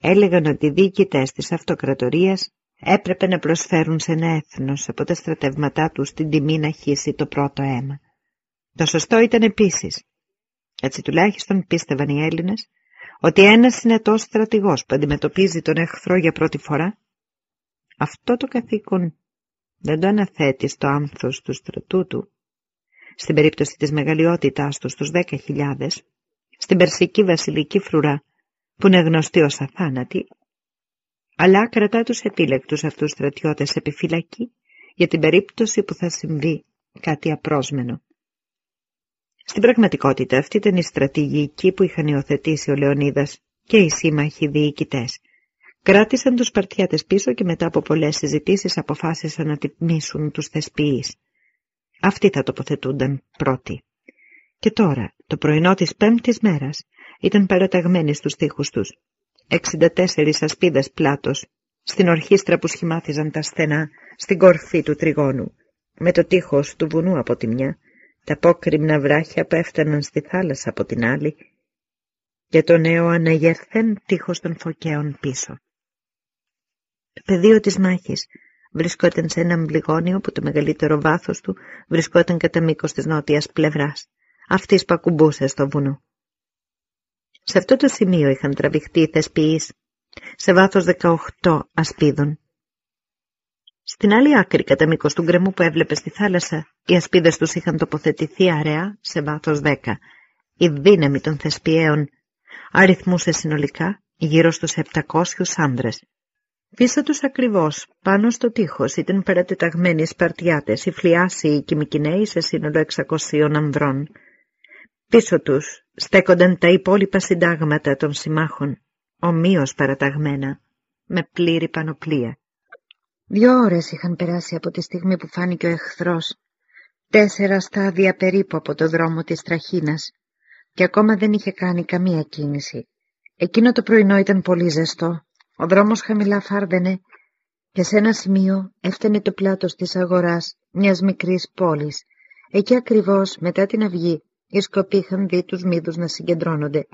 έλεγαν ότι οι διοικητές της αυτοκρατορίας έπρεπε να προσφέρουν σε ένα έθνος από τα στρατεύματά τους την τιμή να χύσει το πρώτο αίμα. Το σωστό ήταν επίσης, έτσι τουλάχιστον πίστευαν οι Έλληνες, ότι ένας συνετός στρατηγός που αντιμετωπίζει τον εχθρό για πρώτη φορά, αυτό το καθήκον δεν το αναθέτει στο άνθος του στρατού του. Στην περίπτωση της μεγαλειότητάς του στους δέκα χιλιάδες, στην περσική βασιλική φρουρά, που είναι γνωστή ως αθάνατη, αλλά κρατά τους επίλεκτους αυτούς στρατιώτες επιφυλακή για την περίπτωση που θα συμβεί κάτι απρόσμενο. Στην πραγματικότητα αυτή ήταν η στρατηγική που είχαν υιοθετήσει ο Λεωνίδας και οι σύμμαχοι διοικητές. Κράτησαν τους Σπαρτιάτες πίσω και μετά από πολλές συζητήσεις αποφάσισαν να τιμήσουν τους θεσποιείς. Αυτοί θα τοποθετούνταν πρώτοι. Και τώρα, το πρωινό της πέμπτης μέρας, ήταν παραταγμένοι στους τοίχους τους. 64 ασπίδες πλάτος, στην ορχήστρα που σχημάτιζαν τα στενά, στην κορφή του τριγώνου, με το τείχος του βουνού από τη μια, τα απόκριμνα βράχια που έφταναν στη θάλασσα από την άλλη, και το νέο αναγερθέν τείχος των φωκαίων πίσω. Το πεδίο της μάχης βρισκόταν σε ένα μπλιγόνιο που το μεγαλύτερο βάθος του βρισκόταν κατά μήκος της νότιας πλευράς, αυτής που ακουμπούσε στο βουνό. Σε αυτό το σημείο είχαν τραβηχτεί οι θεσποιείς, σε βάθος 18 ασπίδων. Στην άλλη άκρη κατά μήκος του γκρεμού που έβλεπε στη θάλασσα, οι ασπίδες τους είχαν τοποθετηθεί αραιά σε βάθος 10. Η δύναμη των θεσπιαίων αριθμούσε συνολικά γύρω στους 700 άντρες. Πίσω τους ακριβώς, πάνω στο τείχος, ήταν παρατεταγμένοι οι Σπαρτιάτες, οι Φλιάσιοι και οι Μικυναίοι σε σύνολο 600 ανδρών. Πίσω τους στέκονταν τα υπόλοιπα συντάγματα των συμμάχων, ομοίως παραταγμένα, με πλήρη πανοπλία. Δύο ώρες είχαν περάσει από τη στιγμή που φάνηκε ο εχθρός, τέσσερα στάδια περίπου από το δρόμο της Τραχίνας, και ακόμα δεν είχε κάνει καμία κίνηση. Εκείνο το πρωινό ήταν πολύ ζεστό, ο δρόμος χαμηλά φάρδενε και σε ένα σημείο έφτανε το πλάτος της αγοράς μιας μικρής πόλης. Εκεί ακριβώς μετά την αυγή οι σκοποί είχαν δει τους μύδους να συγκεντρώνονται.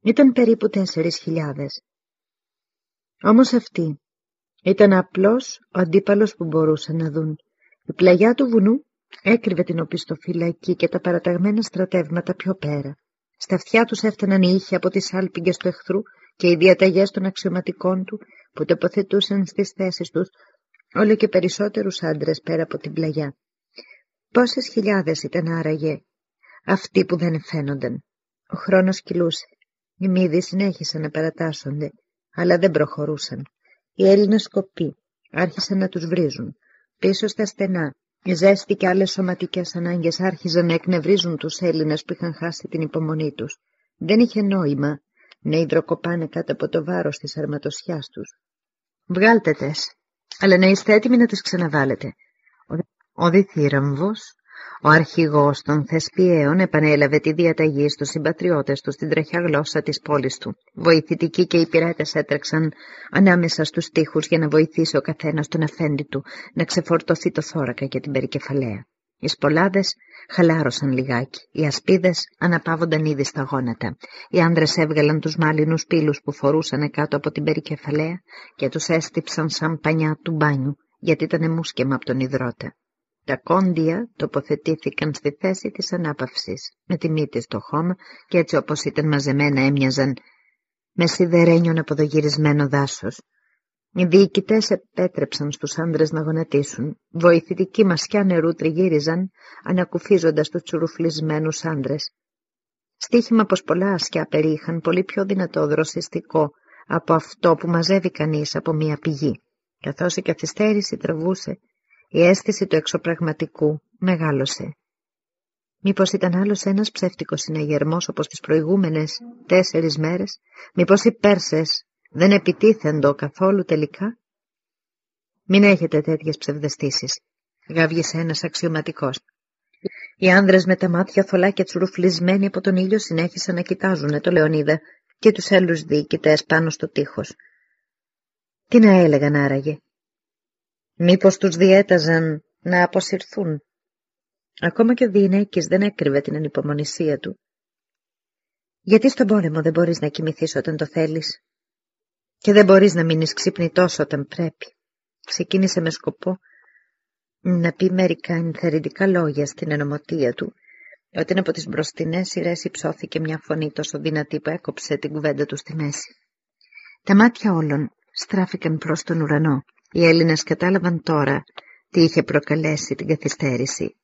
Ήταν περίπου τέσσερις χιλιάδες. Όμως αυτοί ήταν απλώς ο αντίπαλος που μπορούσαν να δουν. Η πλαγιά του βουνού έκρυβε την οπισθοφυλακή και τα παραταγμένα στρατεύματα πιο πέρα. Στα αυτιά τους έφταναν οι ήχοι από τις άλπιγγες του εχθρού και οι διαταγές των αξιωματικών του που τοποθετούσαν στις θέσεις τους όλο και περισσότερους άντρες πέρα από την πλαγιά. Πόσες χιλιάδες ήταν άραγε αυτοί που δεν φαίνονταν. Ο χρόνος κυλούσε. Οι μύδοι συνέχισαν να παρατάσσονται, αλλά δεν προχωρούσαν. Οι Έλληνες σκοποί άρχισαν να τους βρίζουν. Πίσω στα στενά, η ζέστη και άλλες σωματικές ανάγκες άρχιζαν να εκνευρίζουν τους Έλληνες που είχαν χάσει την υπομονή τους. Δεν είχε νόημα να υδροκοπάνε κάτω από το βάρος της αρματοσιάς τους. Βγάλτε τες, αλλά να είστε έτοιμοι να τις ξαναβάλετε. Ο διθύραμβος ο αρχηγός των Θεσπιαίων επανέλαβε τη διαταγή στους συμπατριώτες του στην τραχιά γλώσσα της πόλης του. Βοηθητικοί και οι πειράτες έτρεξαν ανάμεσα στους τοίχους για να βοηθήσει ο καθένας τον αφέντη του να ξεφορτωθεί το θώρακα και την περικεφαλαία. Οι σπολάδες χαλάρωσαν λιγάκι, οι ασπίδες αναπαύονταν ήδη στα γόνατα. Οι άντρες έβγαλαν τους μάλινους πύλους που φορούσαν κάτω από την περικεφαλαία και τους έστυψαν σαν πανιά του μπάνιου, γιατί ήταν μουσκεμα από τον υδρότα. Τα κόντια τοποθετήθηκαν στη θέση της ανάπαυσης, με τη μύτη στο χώμα και έτσι όπως ήταν μαζεμένα έμοιαζαν με σιδερένιον αποδογυρισμένο δάσος. Οι διοικητές επέτρεψαν στους άντρες να γονατίσουν. Βοηθητικοί μασιά νερού τριγύριζαν, ανακουφίζοντας τους τσουρουφλισμένους άντρες. Στίχημα πως πολλά ασκιά περίχαν πολύ πιο δυνατό δροσιστικό από αυτό που μαζεύει κανείς από μία πηγή. Καθώς η καθυστέρηση τραβούσε η αίσθηση του εξωπραγματικού μεγάλωσε. Μήπως ήταν άλλος ένας ψεύτικος συναγερμός όπως τις προηγούμενες τέσσερις μέρες, μήπως οι Πέρσες δεν επιτίθεντο καθόλου τελικά; Μην έχετε τέτοιες ψευδεστήσεις, γάβγισε ένας αξιωματικός. Οι άνδρες με τα μάτια θολά και τσουρουφλισμένοι από τον ήλιο συνέχισαν να κοιτάζουν το Λεωνίδα και τους άλλους διοικητές πάνω στο τείχος. Τι να έλεγαν άραγε, Μήπως τους διέταζαν να αποσυρθούν; Ακόμα και ο Διηνέκης δεν έκρυβε την ανυπομονησία του. Γιατί στον πόλεμο δεν μπορείς να κοιμηθείς όταν το θέλεις; Και δεν μπορείς να μείνεις ξυπνητός όταν πρέπει; Ξεκίνησε με σκοπό να πει μερικά ενθαρρυντικά λόγια στην ενωμοτία του όταν από τις μπροστινές σειρές υψώθηκε μια φωνή τόσο δυνατή που έκοψε την κουβέντα του στη μέση. Τα μάτια όλων στράφηκαν προς τον ουρανό οι Έλληνες κατάλαβαν τώρα τι είχε προκαλέσει την καθυστέρηση.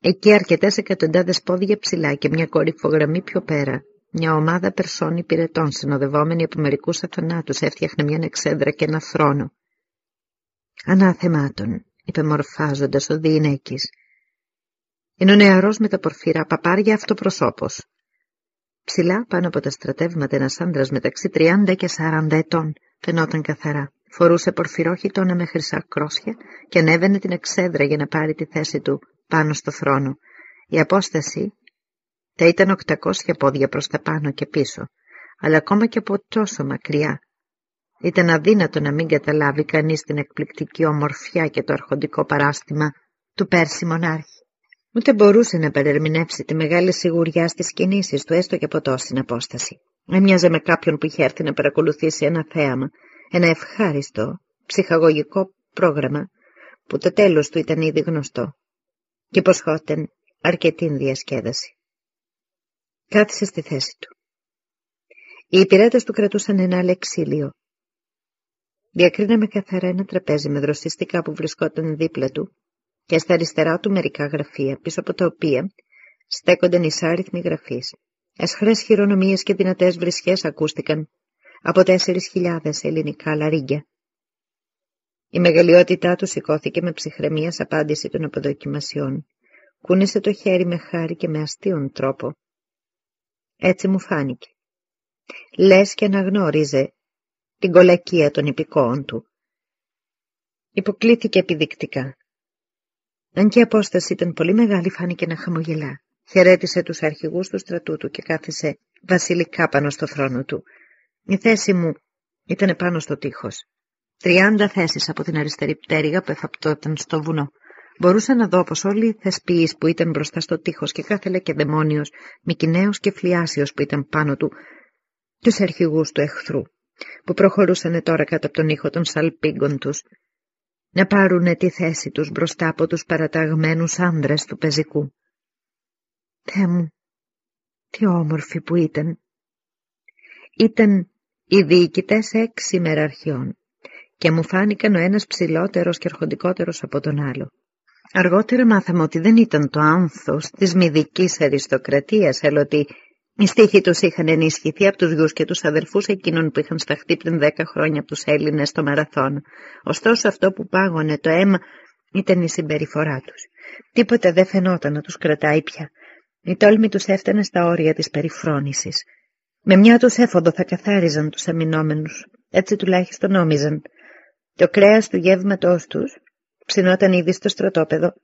Εκεί αρκετές εκατοντάδες πόδια ψηλά και μια κορυφογραμμή πιο πέρα, μια ομάδα περσών υπηρετών συνοδευόμενοι από μερικούς αθωνάτους έφτιαχνε μια εξέδρα και ένα θρόνο. Ανάθεμάτων, είπε μορφάζοντας ο Διηνέκης. Είναι ο νεαρός με τα πορφυρά παπάρια αυτοπροσώπος. Ψηλά πάνω από τα στρατεύματα ένας άντρας μεταξύ 30 και 40 ετών φαινόταν καθαρά. Φορούσε πορφυρόχιτόνα με χρυσά κρόσια και ανέβαινε την εξέδρα για να πάρει τη θέση του πάνω στο θρόνο. Η απόσταση θα ήταν 800 πόδια προς τα πάνω και πίσω, αλλά ακόμα και από τόσο μακριά. Ήταν αδύνατο να μην καταλάβει κανείς την εκπληκτική ομορφιά και το αρχοντικό παράστημα του Πέρσι μονάρχη. Ούτε μπορούσε να παρερμηνεύσει τη μεγάλη σιγουριά στις κινήσεις του, έστω και από τόση απόσταση. Έμοιαζε με κάποιον που είχε έρθει να παρακολουθήσει ένα θέαμα, ένα ευχάριστο, ψυχαγωγικό πρόγραμμα, που το τέλος του ήταν ήδη γνωστό και υποσχόταν αρκετή διασκέδαση. Κάθισε στη θέση του. Οι υπηρέτες του κρατούσαν ένα αλεξίλιο. Διακρίναμε καθαρά ένα τραπέζι με δροσιστικά που βρισκόταν δίπλα του και στα αριστερά του μερικά γραφεία, πίσω από τα οποία στέκονταν εισάριθμοι γραφείς. Εσχρές χειρονομίες και δυνατές βρισχές ακούστηκαν από τέσσερις χιλιάδες ελληνικά λαρίγκια. Η μεγαλειότητά τους σηκώθηκε με ψυχραιμίας απάντηση των αποδοκιμασιών. Κούνησε το χέρι με χάρη και με αστείον τρόπο. Έτσι μου φάνηκε. Λες και αναγνώριζε την κολακία των υπηκόων του. Υποκλήθηκε επιδεικτικά. Αν και η απόσταση ήταν πολύ μεγάλη, φάνηκε να χαμογελά. Χαιρέτησε τους αρχηγούς του στρατού του και κάθισε βασιλικά πάνω στο θρόνο του. Η θέση μου ήταν πάνω στο τείχος. Τριάντα θέσεις από την αριστερή πτέρυγα που εφαπτώταν στο βουνό. Μπορούσα να δω πως όλοι οι θεσποιείς που ήταν μπροστά στο τείχος και κάθε και δαιμόνιος, μικυναίος και φλιάσιος που ήταν πάνω του, τους αρχηγούς του εχθρού, που προχωρούσαν τώρα κάτω από τον ήχο των σαλπίγκων τους, να πάρουν τη θέση τους μπροστά από τους παραταγμένους άνδρες του πεζικού. Θεέ μου, τι όμορφοι που ήταν. Ήταν οι διοικητές έξι μεραρχιών και μου φάνηκαν ο ένας ψηλότερος και αρχοντικότερος από τον άλλο. Αργότερα μάθαμε ότι δεν ήταν το άνθος της μυδικής αριστοκρατίας, αλλά ότι οι στίχοι τους είχαν ενισχυθεί από τους γιους και τους αδερφούς εκείνων που είχαν σταχθεί πριν δέκα χρόνια από τους Έλληνες στο Μαραθών. Ωστόσο αυτό που πάγωνε το αίμα ήταν η συμπεριφορά τους. Τίποτε δεν φαινόταν να τους κρατάει πια. Η τόλμη τους έφτανε στα όρια της περιφρόνησης. Με μια τους έφοδο θα καθάριζαν τους αμυνόμενους. Έτσι τουλάχιστον νόμιζαν. Το κρέας του γεύματός τους ψινόταν ήδη στο στρατόπεδο.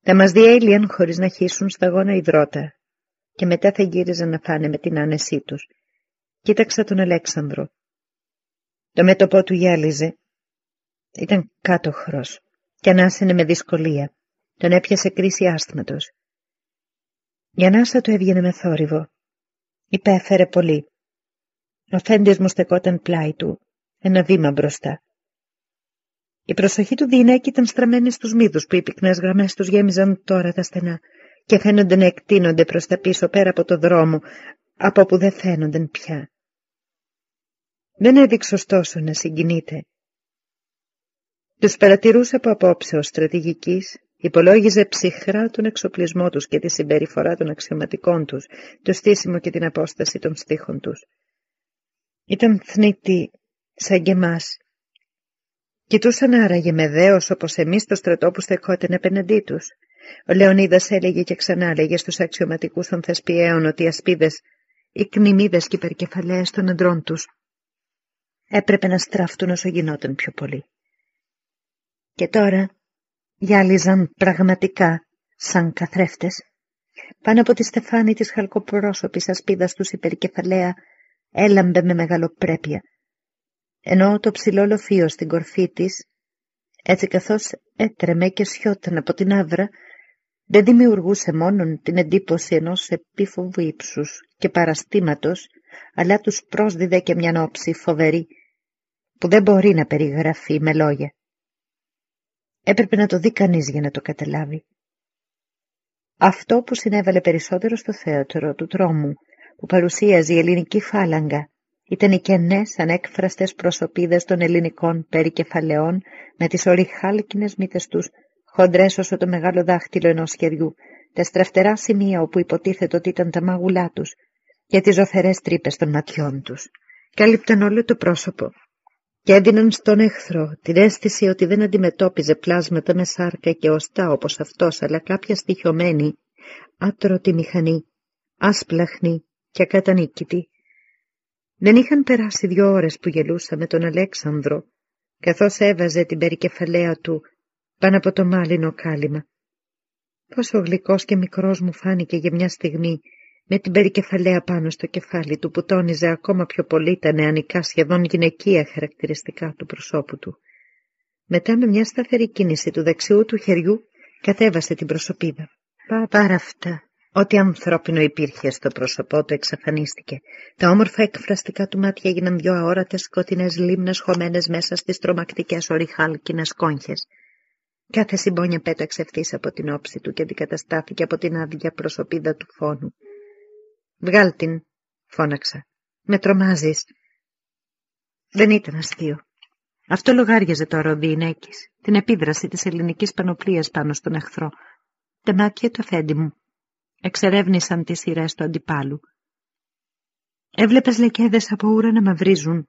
Θα μας διέλυαν χωρίς να χύσουν σταγόνα υδρότα και μετά θα γύριζαν να φάνε με την άνεσή τους. Κοίταξα τον Αλέξανδρο. Το μέτωπό του γυάλιζε. Ήταν κάτωχρος και ανάσαινε με δυσκολία. Τον έπιασε κρίση άσθματος. Η ανάσα του έβγαινε με θόρυβο. Υπέφερε πολύ. Ο φέντης μου στεκόταν πλάι του, ένα βήμα μπροστά. Η προσοχή του διηνέκη ήταν στραμμένη στους μύδους που οι πυκνές γραμμές τους γέμιζαν τώρα τα στενά και φαίνονται να εκτείνονται προς τα πίσω πέρα από το δρόμο, από όπου δεν φαίνονταν πια. Δεν έδειξε ωστόσο να συγκινείται. Τους παρατηρούσε από απόψεως στρατηγικής, υπολόγιζε ψυχρά τον εξοπλισμό τους και τη συμπεριφορά των αξιωματικών τους, το στήσιμο και την απόσταση των στίχων τους. Ήταν θνητοί, σαν και εμάς. Κοιτούσαν άραγε με δέος όπως εμείς το στρατό που στεκόταν απέναντί τους. Ο Λεωνίδας έλεγε και ξανά έλεγε στους αξιωματικούς των θεσπιαίων ότι οι ασπίδες, οι κνημίδες και οι υπερκεφαλαίες των αντρών τους έπρεπε να στράφτουν όσο γινόταν πιο πολύ. Και τώρα γυάλιζαν πραγματικά σαν καθρέφτες. Πάνω από τη στεφάνη της χαλκοπρόσωπης ασπίδας τους υπερκεφαλαία έλαμπε με μεγαλοπρέπεια, ενώ το ψηλό λοφείο στην κορφή της, έτσι καθώς έτρεμε και σιώταν από την άβρα, δεν δημιουργούσε μόνον την εντύπωση ενός επίφοβου ύψους και παραστήματος, αλλά τους πρόσδιδε και μια όψη φοβερή, που δεν μπορεί να περιγραφεί με λόγια. Έπρεπε να το δει κανείς για να το καταλάβει. Αυτό που συνέβαλε περισσότερο στο θέατρο του τρόμου, που παρουσίαζε η ελληνική φάλαγγα, ήταν οι κενές ανέκφραστες προσωπίδες των ελληνικών περικεφαλαιών με τις οριχάλκινες μύτες τους χοντρές όσο το μεγάλο δάχτυλο ενός χεριού, τα στραφτερά σημεία όπου υποτίθεται ότι ήταν τα μάγουλά τους και τις ζωφερές τρύπες των ματιών τους. Κάλυπταν όλο το πρόσωπο και έδιναν στον εχθρό την αίσθηση ότι δεν αντιμετώπιζε πλάσματα με σάρκα και οστά όπως αυτός, αλλά κάποια στοιχειωμένη, άτρωτη μηχανή, άσπλαχνη και ακατανίκητη. Δεν είχαν περάσει δύο ώρες που γελούσα με τον Αλέξανδρο, καθώς έβαζε την περικεφαλαία του πάνω από το μάλινο κάλυμα. Πόσο γλυκός και μικρός μου φάνηκε για μια στιγμή με την περικεφαλαία πάνω στο κεφάλι του που τόνιζε ακόμα πιο πολύ τα νεανικά σχεδόν γυναικεία χαρακτηριστικά του προσώπου του. Μετά με μια σταθερή κίνηση του δεξιού του χεριού Κατέβασε την προσωπίδα. Πά, πάρα αυτά. Ό,τι ανθρώπινο υπήρχε στο πρόσωπό του εξαφανίστηκε. Τα όμορφα εκφραστικά του μάτια έγιναν δυο αόρατες σκοτεινές λίμνες χωμένες μέσα στις τρομακτικές οριχάλκινες κόγχες. Κάθε συμπόνια πέταξε ευθύς από την όψη του και αντικαταστάθηκε από την άδεια προσωπίδα του φόνου. «Βγάλ την», φώναξα. «Με τρομάζεις». Δεν ήταν αστείο. Αυτό λογάριαζε το αρροδινέκης, την επίδραση της ελληνικής πανοπλίας πάνω στον εχθρό. Τα μάτια του αφέντη μου εξερεύνησαν τις σειρές του αντιπάλου. Έβλεπες λεκέδες από ούρα να μαυρίζουν.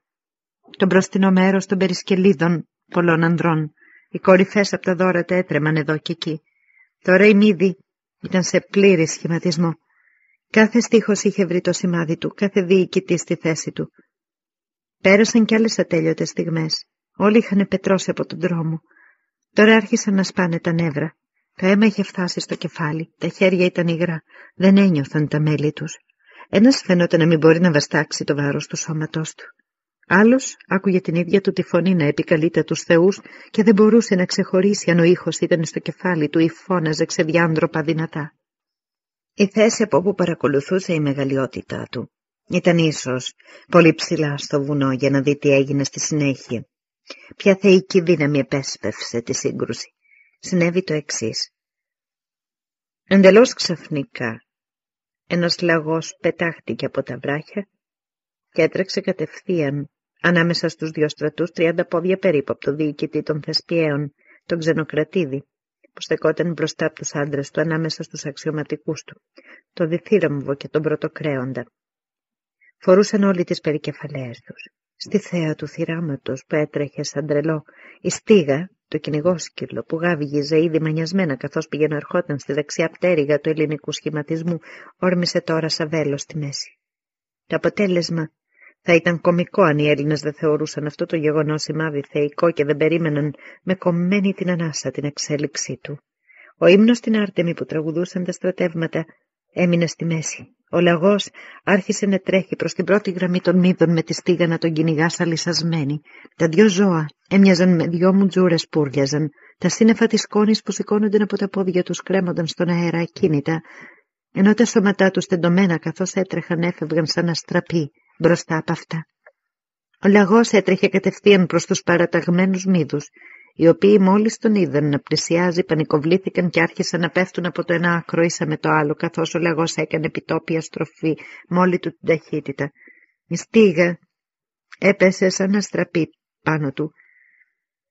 Το μπροστινό μέρος των περισκελίδων πολλών ανδρών. Οι κορυφές από τα δόρατα έτρεμαν εδώ και εκεί. Τώρα η μύδη ήταν σε πλήρη σχηματισμό. Κάθε στίχος είχε βρει το σημάδι του, κάθε διοικητή στη θέση του. Πέρασαν κι άλλες ατέλειωτες στιγμές. Όλοι είχαν πετρώσει από τον δρόμο. Τώρα άρχισαν να σπάνε τα νεύρα. Το αίμα είχε φτάσει στο κεφάλι, τα χέρια ήταν υγρά, δεν ένιωθαν τα μέλη τους. Ένας φαινόταν να μην μπορεί να βαστάξει το βάρος του σώματός του. Άλλος άκουγε την ίδια του τη φωνή να επικαλείται τους θεούς και δεν μπορούσε να ξεχωρίσει αν ο ήχος ήταν στο κεφάλι του ή φώναζε ξεδιάντροπα δυνατά. Η θέση από όπου παρακολουθούσε η μεγαλειότητά του ήταν ίσως πολύ ψηλά στο βουνό για να δει τι έγινε στη συνέχεια. Ποια θεϊκή δύναμη επέσπευσε τη σύγκρουση. Συνέβη το εξής. Εντελώς ξαφνικά ένας λαγός πετάχτηκε από τα βράχια και έτρεξε κατευθείαν ανάμεσα στους δύο στρατούς τριάντα πόδια περίπου από το διοικητή των Θεσπιαίων, τον Ξενοκρατίδη, που στεκόταν μπροστά από τους άντρες του ανάμεσα στους αξιωματικούς του, το Διθύραμβο και τον Πρωτοκρέοντα. Φορούσαν όλοι τις περικεφαλαίες τους. Στη θέα του θυράματος που έτρεχε σαν τρελό, η στίγα, το κυνηγόσκυλο που γάβγιζε ήδη μανιασμένα καθώς πήγαινε ερχόταν στη δεξιά πτέρυγα του ελληνικού σχηματισμού, όρμησε τώρα σαν βέλος στη μέση. Το αποτέλεσμα θα ήταν κομικό αν οι Έλληνες δεν θεωρούσαν αυτό το γεγονός σημάδι θεϊκό και δεν περίμεναν με κομμένη την ανάσα την εξέλιξή του. Ο ύμνος στην Άρτεμη που τραγουδούσαν τα στρατεύματα έμεινε στη μέση. Ο λαγός άρχισε να τρέχει προς την πρώτη γραμμή των μύδων με τη στίγα να τον κυνηγά σαλισασμένη. Τα δυο ζώα έμοιαζαν με δυο μουτζούρες που ούρλιαζαν. Τα σύννεφα της σκόνης που σηκώνονταν από τα πόδια τους κρέμονταν στον αέρα ακίνητα, ενώ τα σώματά τους τεντωμένα καθώς έτρεχαν έφευγαν σαν αστραπή μπροστά από αυτά. Ο λαγός έτρεχε κατευθείαν προς τους παραταγμένους μύδους, οι οποίοι μόλις τον είδαν να πλησιάζει πανικοβλήθηκαν και άρχισαν να πέφτουν από το ένα άκρο ίσα με το άλλο καθώς ο λαγός έκανε επιτόπια στροφή μόλι του την ταχύτητα. Η στίγα έπεσε σαν να στραπεί πάνω του.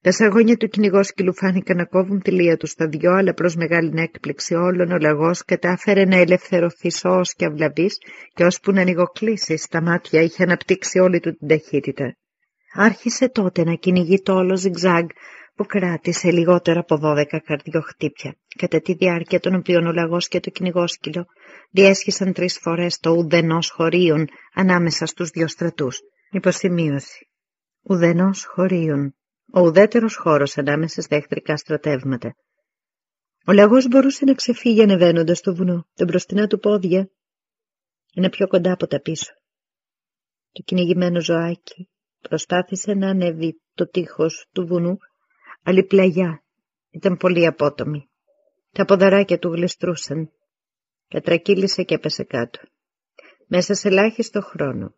Τα σαγόνια του κυνηγόσκυλου φάνηκαν να κόβουν τη λία τους στα δυο, αλλά προς μεγάλη έκπληξη όλων ο λαγός κατάφερε να ελευθερωθεί σώος και αυλαβής και ώσπου να ανοιγοκλείσει στα μάτια είχε αναπτύξει όλη του την ταχύτητα. Άρχισε τότε να κυνηγεί το όλο ζιγζάγ που κράτησε λιγότερο από δώδεκα καρδιοχτύπια, κατά τη διάρκεια των οποίων ο λαγός και το κυνηγόσκυλο διέσχισαν τρεις φορές το ουδενός χωρίων ανάμεσα στους δύο στρατούς. Υποσημείωση. Ουδενός χωρίων. Ο ουδέτερος χώρος ανάμεσα στα εχθρικά στρατεύματα. Ο λαγός μπορούσε να ξεφύγει ανεβαίνοντας το βουνό, τα μπροστινά του πόδια είναι πιο κοντά από τα πίσω. Το κυνηγημένο ζωάκι προσπάθησε να ανέβει το τείχος του βουνού αλλά η πλαγιά ήταν πολύ απότομη. Τα ποδαράκια του γλιστρούσαν. Κατρακύλησε και έπεσε κάτω. Μέσα σε ελάχιστο χρόνο.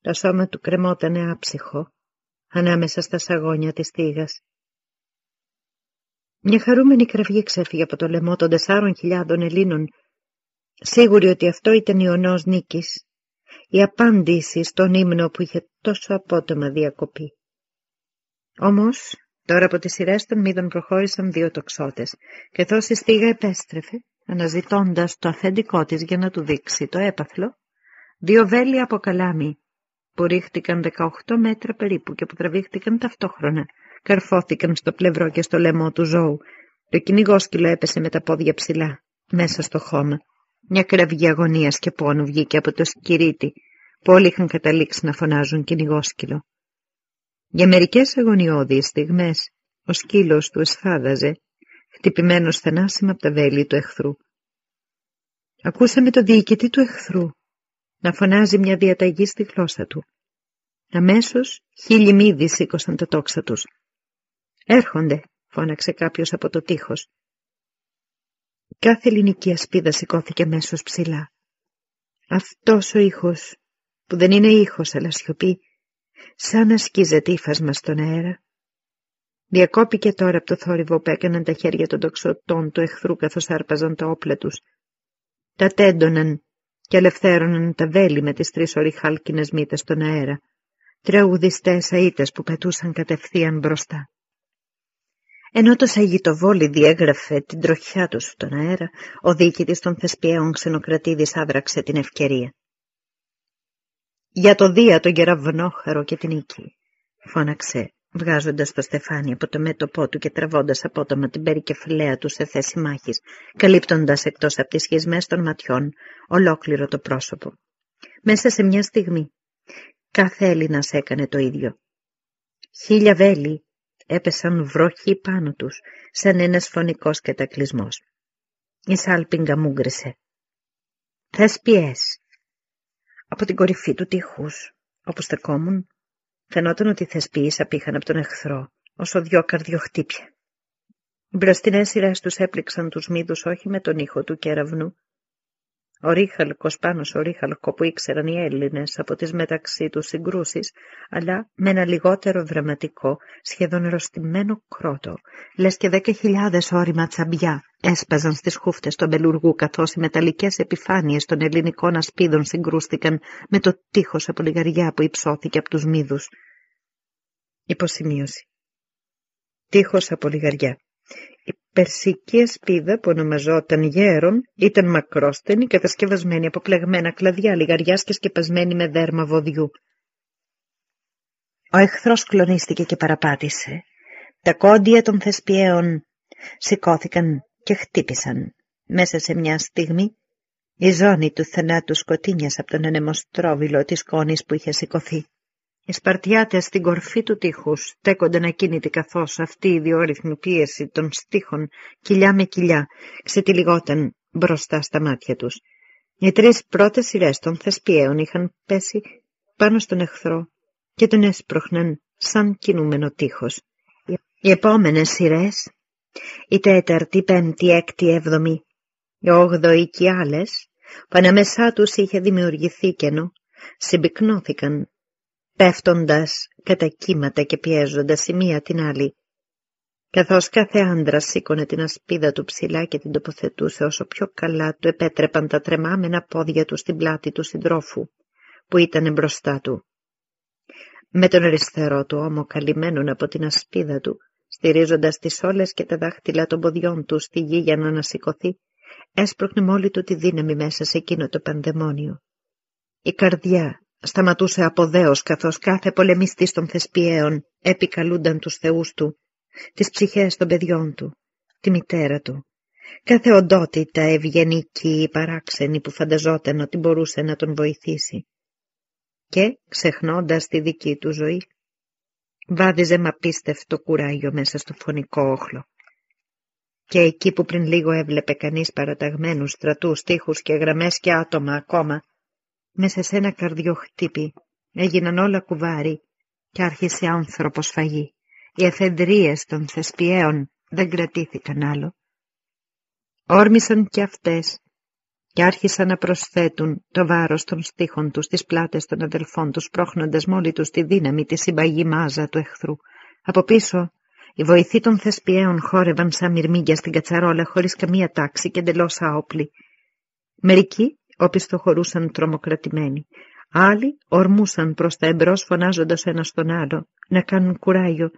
Το σώμα του κρεμότανε άψυχο, ανάμεσα στα σαγόνια της θύγας. Μια χαρούμενη κραυγή ξέφυγε από το λαιμό των τεσσάρων χιλιάδων Ελλήνων, σίγουροι ότι αυτό ήταν η ονός νίκης, η απάντηση στον ύμνο που είχε τόσο απότομα διακοπεί. Όμως Τώρα από τις σειρές των μύδων προχώρησαν δύο τοξότες, και η στίγα επέστρεφε, αναζητώντας το αφεντικό της για να του δείξει το έπαθλο, δύο βέλη από καλάμι, που ρίχτηκαν 18 μέτρα περίπου και που τραβήχτηκαν ταυτόχρονα, καρφώθηκαν στο πλευρό και στο λαιμό του ζώου. Το κυνηγόσκυλο έπεσε με τα πόδια ψηλά, μέσα στο χώμα. Μια κραυγή αγωνίας και πόνου βγήκε από το σκυρίτι, που όλοι είχαν καταλήξει να φωνάζουν κυνηγόσκυλο. Για μερικές αγωνιώδεις στιγμές ο σκύλος του εσφάδαζε, χτυπημένος θανάσιμα από τα βέλη του εχθρού. Ακούσαμε το διοικητή του εχθρού να φωνάζει μια διαταγή στη γλώσσα του. Αμέσως χίλιοι μύδι σήκωσαν τα τόξα τους. «Έρχονται», φώναξε κάποιος από το τείχος. Κάθε ελληνική ασπίδα σηκώθηκε μέσως ψηλά. Αυτός ο ήχος, που δεν είναι ήχος αλλά σιωπή, σαν να σκίζεται ύφασμα στον αέρα. Διακόπηκε τώρα από το θόρυβο που έκαναν τα χέρια των τοξωτών του εχθρού καθώς άρπαζαν τα όπλα τους. Τα τέντωναν και ελευθέρωναν τα βέλη με τις τρεις οριχάλκινες μύτες στον αέρα, τραγουδιστές αίτες που πετούσαν κατευθείαν μπροστά. Ενώ το σαγητοβόλι διέγραφε την τροχιά του στον αέρα, ο διοικητής των θεσπιαίων ξενοκρατήδης άδραξε την ευκαιρία. «Για το Δία, τον κεραυνόχαρο και την οίκη», φώναξε, βγάζοντας το στεφάνι από το μέτωπό του και τραβώντας απότομα την περικεφλαία του σε θέση μάχης, καλύπτοντας εκτός από τις σχισμές των ματιών ολόκληρο το πρόσωπο. Μέσα σε μια στιγμή, κάθε Έλληνας έκανε το ίδιο. Χίλια βέλη έπεσαν βροχοί πάνω τους, σαν ένας φωνικός κατακλυσμός. Η σάλπιγγα μούγκρισε. Θεσπιές. Από την κορυφή του τείχους, όπου στεκόμουν, φαινόταν ότι οι θεσπιείς απήχαν από τον εχθρό, όσο δυο καρδιοχτύπια. Οι μπροστινές σειρές τους έπληξαν τους μύδους όχι με τον ήχο του κεραυνού, ρίχαλκος πάνω στο ρίχαλκο που ήξεραν οι Έλληνες από τις μεταξύ τους συγκρούσεις, αλλά με ένα λιγότερο δραματικό, σχεδόν ερωτημένο κρότο, λες και δέκα χιλιάδες όρημα τσαμπιά έσπαζαν στις χούφτες των Μπελουργού καθώς οι μεταλλικές επιφάνειες των ελληνικών ασπίδων συγκρούστηκαν με το τείχος από λιγαριά που υψώθηκε από τους μύδους. Υποσημείωση. Τείχος από λιγαριά. Η περσική ασπίδα που ονομαζόταν γέρον ήταν μακρόστενη, κατασκευασμένη από πλεγμένα κλαδιά λιγαριάς και σκεπασμένη με δέρμα βοδιού. Ο εχθρός κλονίστηκε και παραπάτησε. Τα κόντια των θεσπιαίων σηκώθηκαν και χτύπησαν. Μέσα σε μια στιγμή η ζώνη του θανάτου σκοτίνιασε από τον ανεμοστρόβιλο της κόνης που είχε σηκωθεί. Οι Σπαρτιάτες στην κορφή του τείχους στέκονταν ακίνητοι καθώς αυτή η διόρυθμη πίεση των στίχων κοιλιά με κοιλιά ξετυλιγόταν μπροστά στα μάτια τους. Οι τρεις πρώτες σειρές των θεσπιαίων είχαν πέσει πάνω στον εχθρό και τον έσπροχναν σαν κινούμενο τείχος. Οι επόμενες σειρές, η τέταρτη, πέμπτη, έκτη, έβδομη, η όγδοη και οι άλλες, που ανάμεσά τους είχε δημιουργηθεί κενό, συμπυκνώθηκαν πέφτοντας κατά κύματα και πιέζοντας η μία την άλλη. Καθώς κάθε άντρα σήκωνε την ασπίδα του ψηλά και την τοποθετούσε όσο πιο καλά του επέτρεπαν τα τρεμάμενα πόδια του στην πλάτη του συντρόφου, που ήταν μπροστά του. Με τον αριστερό του ώμο καλυμμένον από την ασπίδα του, στηρίζοντας τις όλες και τα δάχτυλα των ποδιών του στη γη για να ανασηκωθεί, έσπροχνε μόλι του τη δύναμη μέσα σε εκείνο το πανδαιμόνιο. Η καρδιά σταματούσε αποδέως καθώς κάθε πολεμιστής των θεσπιαίων επικαλούνταν τους θεούς του, τις ψυχές των παιδιών του, τη μητέρα του, κάθε οντότητα ευγενική ή παράξενη που φανταζόταν ότι μπορούσε να τον βοηθήσει. Και, ξεχνώντας τη δική του ζωή, βάδιζε με απίστευτο κουράγιο μέσα στο φωνικό όχλο. Και εκεί που πριν λίγο έβλεπε κανείς παραταγμένους στρατούς, τείχους και γραμμές και άτομα ακόμα, μέσα σε ένα καρδιοχτύπη έγιναν όλα κουβάρι και άρχισε άνθρωπος φαγή. Οι εφεδρίες των θεσπιαίων δεν κρατήθηκαν άλλο. Όρμησαν και αυτές και άρχισαν να προσθέτουν το βάρος των στίχων τους στις πλάτες των αδελφών τους, πρόχνοντας μόλι τους τη δύναμη τη συμπαγή μάζα του εχθρού. Από πίσω, οι βοηθοί των θεσπιαίων χόρευαν σαν μυρμήγκια στην κατσαρόλα χωρίς καμία τάξη και εντελώς άοπλοι. Μερικοί οπισθοχωρούσαν τρομοκρατημένοι. Άλλοι ορμούσαν προς τα εμπρός φωνάζοντας ένας στον άλλο να κάνουν κουράγιο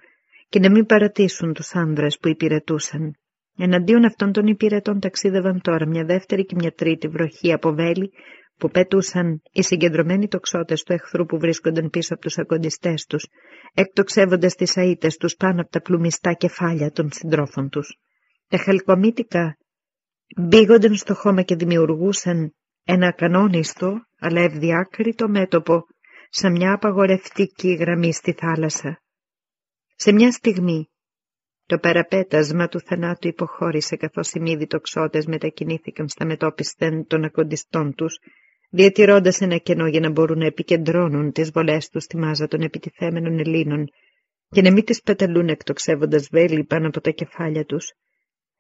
και να μην παρατήσουν τους άνδρες που υπηρετούσαν. Εναντίον αυτών των υπηρετών ταξίδευαν τώρα μια δεύτερη και μια τρίτη βροχή από βέλη που πέτουσαν οι συγκεντρωμένοι τοξότες του εχθρού που βρίσκονταν πίσω από τους ακοντιστές τους, εκτοξεύοντας τις αίτες τους πάνω από τα πλουμιστά κεφάλια των συντρόφων τους. Τα χαλκομήτικα μπήγονταν στο χώμα και δημιουργούσαν ένα κανόνιστο αλλά ευδιάκριτο μέτωπο σε μια απαγορευτική γραμμή στη θάλασσα. Σε μια στιγμή το παραπέτασμα του θανάτου υποχώρησε καθώς οι μύδι τοξότες μετακινήθηκαν στα μετόπισθεν των ακοντιστών τους, διατηρώντας ένα κενό για να μπορούν να επικεντρώνουν τις βολές τους στη μάζα των επιτιθέμενων Ελλήνων και να μην τις πεταλούν εκτοξεύοντας βέλη πάνω από τα κεφάλια τους.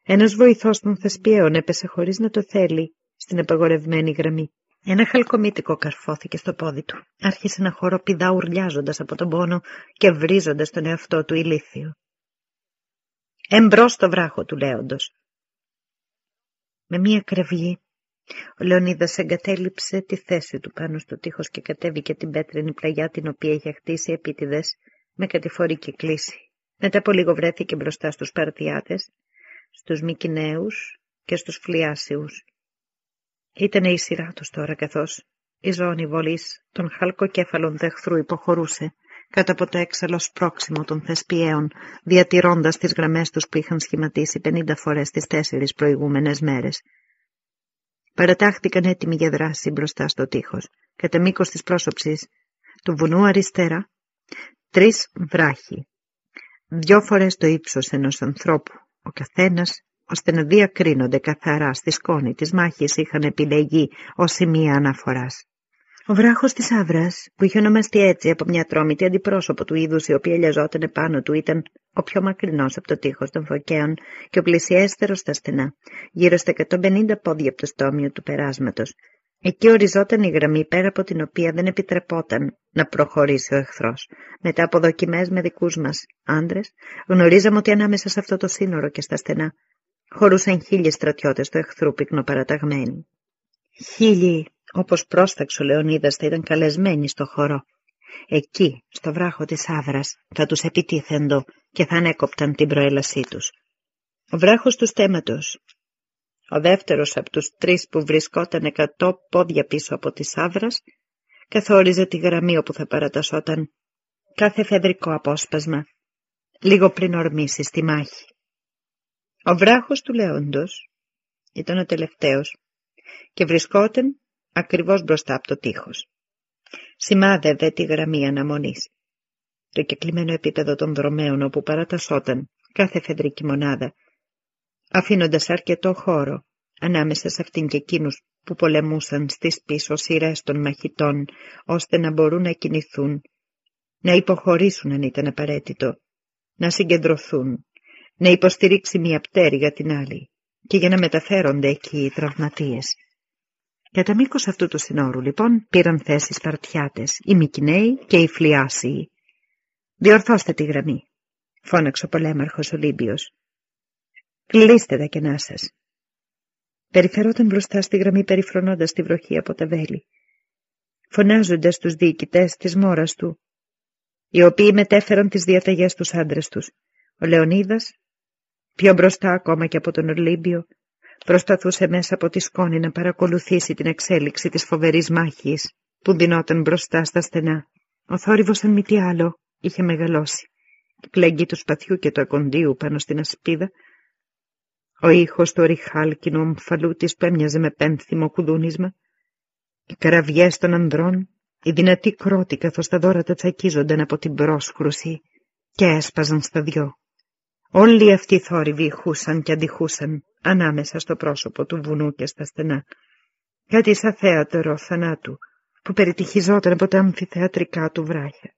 Ένας βοηθός των θεσπιαίων έπεσε χωρίς να το θέλει στην επαγορευμένη γραμμή. Ένα χαλκομύτικο καρφώθηκε στο πόδι του. Άρχισε να χοροπηδά ουρλιάζοντας από τον πόνο και βρίζοντας τον εαυτό του ηλίθιο. Εμπρός στο βράχο του λέοντος. Με μία κραυγή, ο Λεωνίδας εγκατέλειψε τη θέση του πάνω στο τείχος και κατέβηκε την πέτρινη πλαγιά την οποία είχε χτίσει επίτηδες με κατηφορική κλίση. Μετά από λίγο βρέθηκε μπροστά στους Παρτιάτες, στους Μικυναίους και στους Φλιάσιους. Ήταν η σειρά τους τώρα καθώς η ζώνη βολής των χαλκοκέφαλων δεχθρού υποχωρούσε κάτω από το έξαλλος σπρόξιμο των θεσπιαίων, διατηρώντας τις γραμμές τους που είχαν σχηματίσει πενήντα φορές τις τέσσερις προηγούμενες μέρες. Παρατάχθηκαν έτοιμοι για δράση μπροστά στο τείχος, κατά μήκος της πρόσωψης του βουνού αριστερά, τρεις βράχοι, δυο φορές το ύψος ενός ανθρώπου, ο καθένας ώστε να διακρίνονται καθαρά στη σκόνη της μάχης είχαν επιλεγεί ως σημεία αναφοράς. Ο βράχος της Άβρας, που είχε ονομαστεί έτσι από μια τρόμητη αντιπρόσωπο του είδους η οποία λιαζόταν επάνω του, ήταν ο πιο μακρινός από το τείχος των φωκαίων και ο πλησιέστερος στα στενά, γύρω στα 150 πόδια από το στόμιο του περάσματος. Εκεί οριζόταν η γραμμή πέρα από την οποία δεν επιτρεπόταν να προχωρήσει ο εχθρός. Μετά από δοκιμές με δικούς μας άντρες, γνωρίζαμε ότι ανάμεσα σε αυτό το σύνορο και στα στενά χωρούσαν χίλιοι στρατιώτες του εχθρού πυκνοπαραταγμένοι. Χίλιοι, όπως πρόσταξε ο Λεωνίδας, θα ήταν καλεσμένοι στο χώρο. Εκεί, στο βράχο της Άβρας, θα τους επιτίθεντο και θα ανέκοπταν την προέλασή τους. Ο βράχος του στέματος, ο δεύτερος από τους τρεις που βρισκόταν εκατό πόδια πίσω από της Άβρας, καθόριζε τη γραμμή όπου θα παρατασσόταν κάθε φεδρικό απόσπασμα, λίγο πριν ορμήσει στη μάχη. Ο βράχος του Λέοντος ήταν ο τελευταίος και βρισκόταν ακριβώς μπροστά από το τείχος. Σημάδευε τη γραμμή αναμονής. Το κεκλειμένο επίπεδο των δρομέων όπου παρατασσόταν κάθε φεδρική μονάδα, αφήνοντας αρκετό χώρο ανάμεσα σε αυτήν και εκείνους που πολεμούσαν στις πίσω σειρές των μαχητών, ώστε να μπορούν να κινηθούν, να υποχωρήσουν αν ήταν απαραίτητο, να συγκεντρωθούν να υποστηρίξει μία πτέρυγα την άλλη και για να μεταφέρονται εκεί οι τραυματίες. Κατά μήκος αυτού του συνόρου, λοιπόν, πήραν θέση Σπαρτιάτες, οι Μικυναίοι και οι Φλιάσιοι. «Διορθώστε τη γραμμή», φώναξε ο πολέμαρχος Ολύμπιος. «Κλείστε τα κενά σας». Περιφερόταν μπροστά στη γραμμή περιφρονώντας τη βροχή από τα βέλη, φωνάζοντας τους διοικητές της μόρας του, οι οποίοι μετέφεραν τις διαταγές τους άντρες τους. Ο Λεωνίδας Πιο μπροστά ακόμα και από τον Ολύμπιο, προσπαθούσε μέσα από τη σκόνη να παρακολουθήσει την εξέλιξη της φοβερής μάχης που δινόταν μπροστά στα στενά. Ο θόρυβος αν μη τι άλλο είχε μεγαλώσει. Η πλέγγη του σπαθιού και του ακοντίου πάνω στην ασπίδα, ο ήχος του ριχάλκινου ομφαλού της που έμοιαζε με πένθυμο κουδούνισμα, οι καραβιές των ανδρών, η δυνατή κρότη καθώς τα δώρατα τσακίζονταν από την πρόσχρουση και έσπαζαν στα δυο. Όλοι αυτοί οι θόρυβοι χούσαν και αντιχούσαν ανάμεσα στο πρόσωπο του βουνού και στα στενά. Κάτι σαν θέατρο θανάτου που περιτυχιζόταν από τα αμφιθεατρικά του βράχια.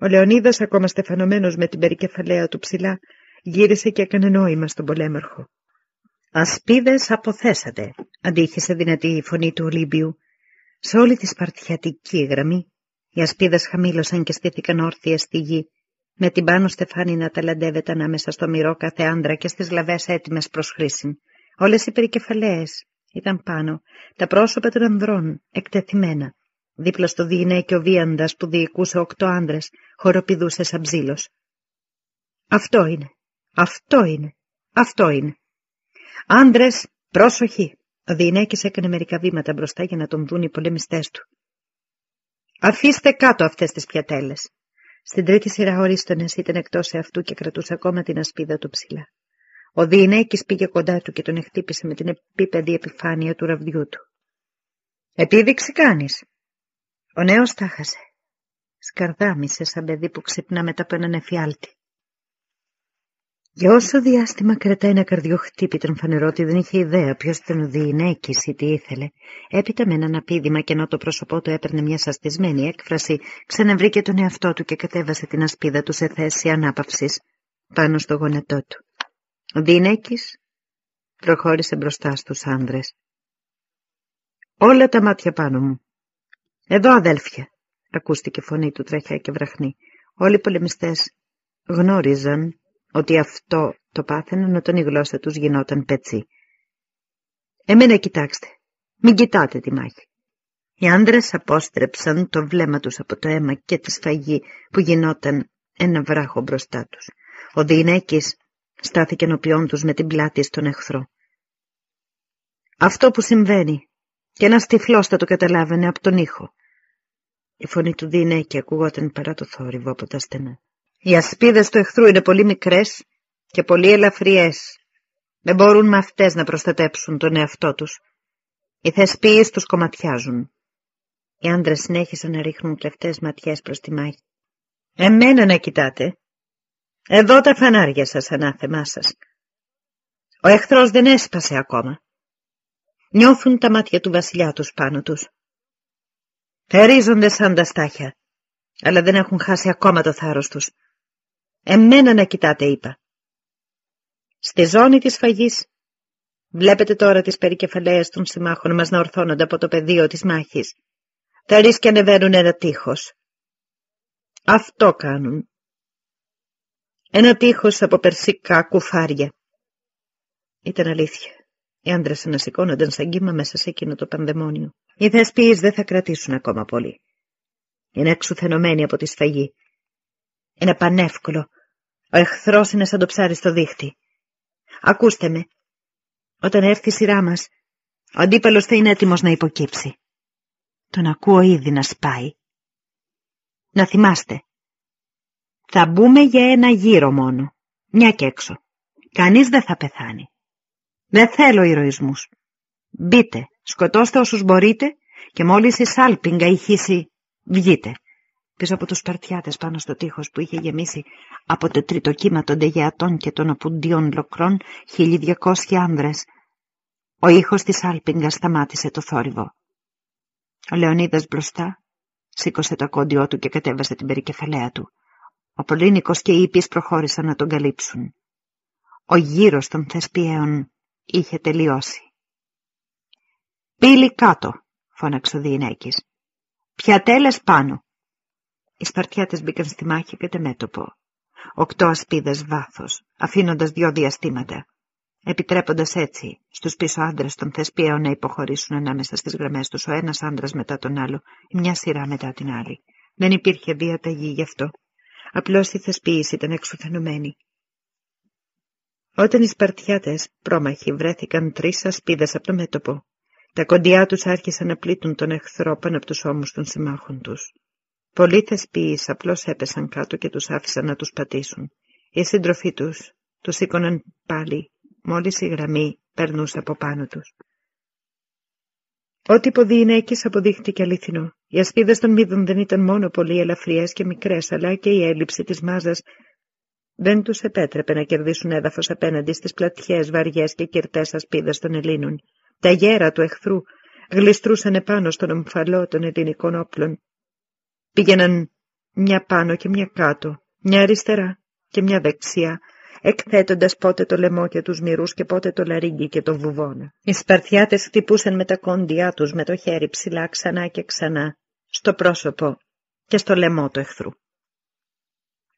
Ο Λεωνίδας, ακόμα στεφανωμένος με την περικεφαλαία του ψηλά, γύρισε και έκανε νόημα στον πολέμαρχο. «Ασπίδες αποθέσατε», αντίχησε δυνατή η φωνή του Ολύμπιου. Σε όλη τη σπαρτιατική γραμμή, οι ασπίδες χαμήλωσαν και στήθηκαν όρθιες στη γη, με την πάνω στεφάνη να ταλαντεύεται ανάμεσα στο μυρό κάθε άντρα και στις λαβές έτοιμες προς χρήση. Όλες οι περικεφαλαίες ήταν πάνω, τα πρόσωπα των ανδρών εκτεθειμένα. Δίπλα στο διηνέκιο βίαντας που διοικούσε οκτώ άντρες, χοροπηδούσε σαν ψήλος. Αυτό είναι, αυτό είναι, αυτό είναι. Άντρες, πρόσοχη! Ο διηνέκης έκανε μερικά βήματα μπροστά για να τον δουν οι πολεμιστές του. Αφήστε κάτω αυτές τις πιατέλες. Στην τρίτη σειρά ορίστονες ήταν εκτός αυτού και κρατούσε ακόμα την ασπίδα του ψηλά. Ο Διηνέκης πήγε κοντά του και τον εκτύπησε με την επίπεδη επιφάνεια του ραβδιού του. «Επίδειξη κάνεις». Ο νέος τάχασε. Σκαρδάμισε σαν παιδί που ξυπνά μετά από έναν εφιάλτη. Για όσο διάστημα κρατάει ένα καρδιοχτύπη τον φανερό ότι δεν είχε ιδέα ποιος ήταν ο Διηνέκη ή τι ήθελε. Έπειτα με έναν απίδημα και ενώ το πρόσωπό του έπαιρνε μια σαστισμένη έκφραση, ξαναβρήκε τον εαυτό του και κατέβασε την ασπίδα του σε θέση ανάπαυσης πάνω στο γόνατό του. Ο Διηνέκη προχώρησε μπροστά στους άνδρες. Όλα τα μάτια πάνω μου. Εδώ αδέλφια, ακούστηκε φωνή του τρέχια και βραχνή. Όλοι οι πολεμιστές γνώριζαν ότι αυτό το πάθαιναν όταν η γλώσσα τους γινόταν πετσί. Εμένα κοιτάξτε, μην κοιτάτε τη μάχη. Οι άνδρες απόστρεψαν το βλέμμα τους από το αίμα και τη σφαγή που γινόταν ένα βράχο μπροστά τους. Ο Διηνέκης στάθηκε ενωπιόν τους με την πλάτη στον εχθρό. Αυτό που συμβαίνει και ένας τυφλός θα το καταλάβαινε από τον ήχο. Η φωνή του Διηνέκη ακουγόταν παρά το θόρυβο από τα στενά. Οι ασπίδες του εχθρού είναι πολύ μικρές και πολύ ελαφριές. Δεν μπορούν με αυτές να προστατέψουν τον εαυτό τους. Οι θεσπίες τους κομματιάζουν. Οι άντρες συνέχισαν να ρίχνουν κλεφτές ματιές προς τη μάχη. Εμένα να κοιτάτε. Εδώ τα φανάρια σας, ανάθεμά σας. Ο εχθρός δεν έσπασε ακόμα. Νιώθουν τα μάτια του βασιλιά τους πάνω τους. Θερίζονται σαν τα στάχια, αλλά δεν έχουν χάσει ακόμα το θάρρος τους. Εμένα να κοιτάτε, είπα. Στη ζώνη της φαγής βλέπετε τώρα τις περικεφαλαίες των συμμάχων μας να ορθώνονται από το πεδίο της μάχης. Τα ρίσκια ανεβαίνουν ένα τείχος. Αυτό κάνουν. Ένα τείχος από περσικά κουφάρια. Ήταν αλήθεια. Οι άντρες ανασηκώνονταν σαν κύμα μέσα σε εκείνο το πανδαιμόνιο. Οι θεσποιείς δεν θα κρατήσουν ακόμα πολύ. Είναι εξουθενωμένοι από τη σφαγή. Είναι πανεύκολο. Ο εχθρός είναι σαν το ψάρι στο δίχτυ. Ακούστε με. Όταν έρθει η σειρά μας, ο αντίπαλος θα είναι έτοιμος να υποκύψει. Τον ακούω ήδη να σπάει. Να θυμάστε. Θα μπούμε για ένα γύρο μόνο. Μια και έξω. Κανείς δεν θα πεθάνει. Δεν θέλω ηρωισμούς. Μπείτε, σκοτώστε όσους μπορείτε και μόλις η σάλπιγγα ηχήσει, βγείτε. Πίσω από τους Σπαρτιάτες πάνω στο τείχος που είχε γεμίσει από το τρίτο κύμα των τεγεατών και των απουντίων λοκρών, 1200 άνδρες. Ο ήχος της σάλπιγγας σταμάτησε το θόρυβο. Ο Λεωνίδας μπροστά σήκωσε το κόντιό του και κατέβασε την περικεφαλαία του. Ο Πολύνικος και οι Ήπιες προχώρησαν να τον καλύψουν. Ο γύρος των θεσπιαίων είχε τελειώσει. «Πύλη κάτω», φώναξε ο Διενέκης. «Πιατέλες πάνω». Οι Σπαρτιάτες μπήκαν στη μάχη και μέτωπο. Οκτώ ασπίδες βάθος, αφήνοντας δυο διαστήματα επιτρέποντας έτσι στους πίσω άντρες των θεσπιαίων να υποχωρήσουν ανάμεσα στις γραμμές τους ο ένας άντρας μετά τον άλλο, η μια σειρά μετά την άλλη. Δεν υπήρχε διαταγή γι' αυτό. Απλώς η θεσποίηση ήταν εξουθενωμένη. Όταν οι Σπαρτιάτες πρόμαχοι βρέθηκαν τρεις ασπίδες από το μέτωπο, τα κοντιά τους άρχισαν να πλήττουν τον εχθρό πάνω από τους ώμους των συμμάχων τους. Πολλοί θεσποιείς απλώς έπεσαν κάτω και τους άφησαν να τους πατήσουν. Οι σύντροφοί τους τους σήκωναν πάλι μόλις η γραμμή περνούσε από πάνω τους. Ό,τι υποδιειναίκης αποδείχτηκε αληθινό. Οι ασπίδες των μύδων δεν ήταν μόνο πολύ ελαφριές και μικρές, αλλά και η έλλειψη της μάζας δεν τους επέτρεπε να κερδίσουν έδαφος απέναντι στις πλατιές, βαριές και κυρτές ασπίδες των Ελλήνων. Τα γέρα του εχθρού γλιστρούσαν επάνω στον ομφαλό των ελληνικών όπλων. Πήγαιναν μια πάνω και μια κάτω, μια αριστερά και μια δεξιά, εκθέτοντας πότε το λαιμό και τους μυρούς και πότε το λαρίγκι και το βουβόνα. Οι Σπαρτιάτες χτυπούσαν με τα κόντια τους με το χέρι ψηλά ξανά και ξανά, στο πρόσωπο και στο λαιμό του εχθρού.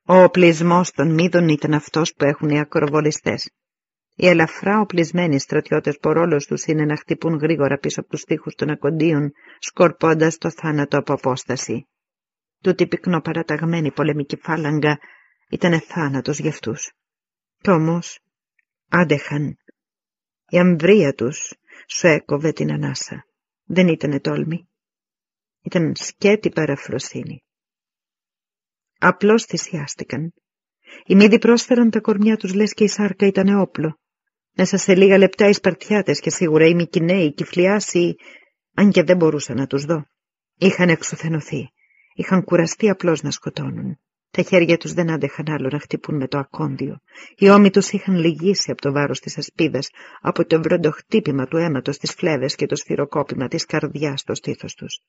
Ο οπλισμός των μύδων ήταν αυτός που έχουν οι ακροβολιστές. Οι ελαφρά οπλισμένοι στρατιώτες που ρόλος τους είναι να χτυπούν γρήγορα πίσω από τους τοίχους των ακοντίων, σκορπώντας το θάνατο από απόσταση. Τούτη πυκνοπαραταγμένη πολεμική φάλαγγα ήταν θάνατος για αυτούς. Κι όμως άντεχαν. Η αμβρία τους σου έκοβε την ανάσα. Δεν ήτανε τόλμη. Ήταν σκέτη παραφροσύνη. Απλώς θυσιάστηκαν. Οι μύδι πρόσφεραν τα κορμιά τους λες και η σάρκα ήταν όπλο. Μέσα σε λίγα λεπτά οι Σπαρτιάτες και σίγουρα οι Μικυναίοι, οι Κυφλιάσοι, αν και δεν μπορούσα να τους δω, είχαν εξουθενωθεί. Είχαν κουραστεί απλώς να σκοτώνουν. Τα χέρια τους δεν άντεχαν άλλο να χτυπούν με το ακόντιο. Οι ώμοι τους είχαν λυγίσει από το βάρος της ασπίδας, από το βροντοχτύπημα του αίματος της φλέβες και το σφυροκόπημα της καρδιάς στο στήθος τους.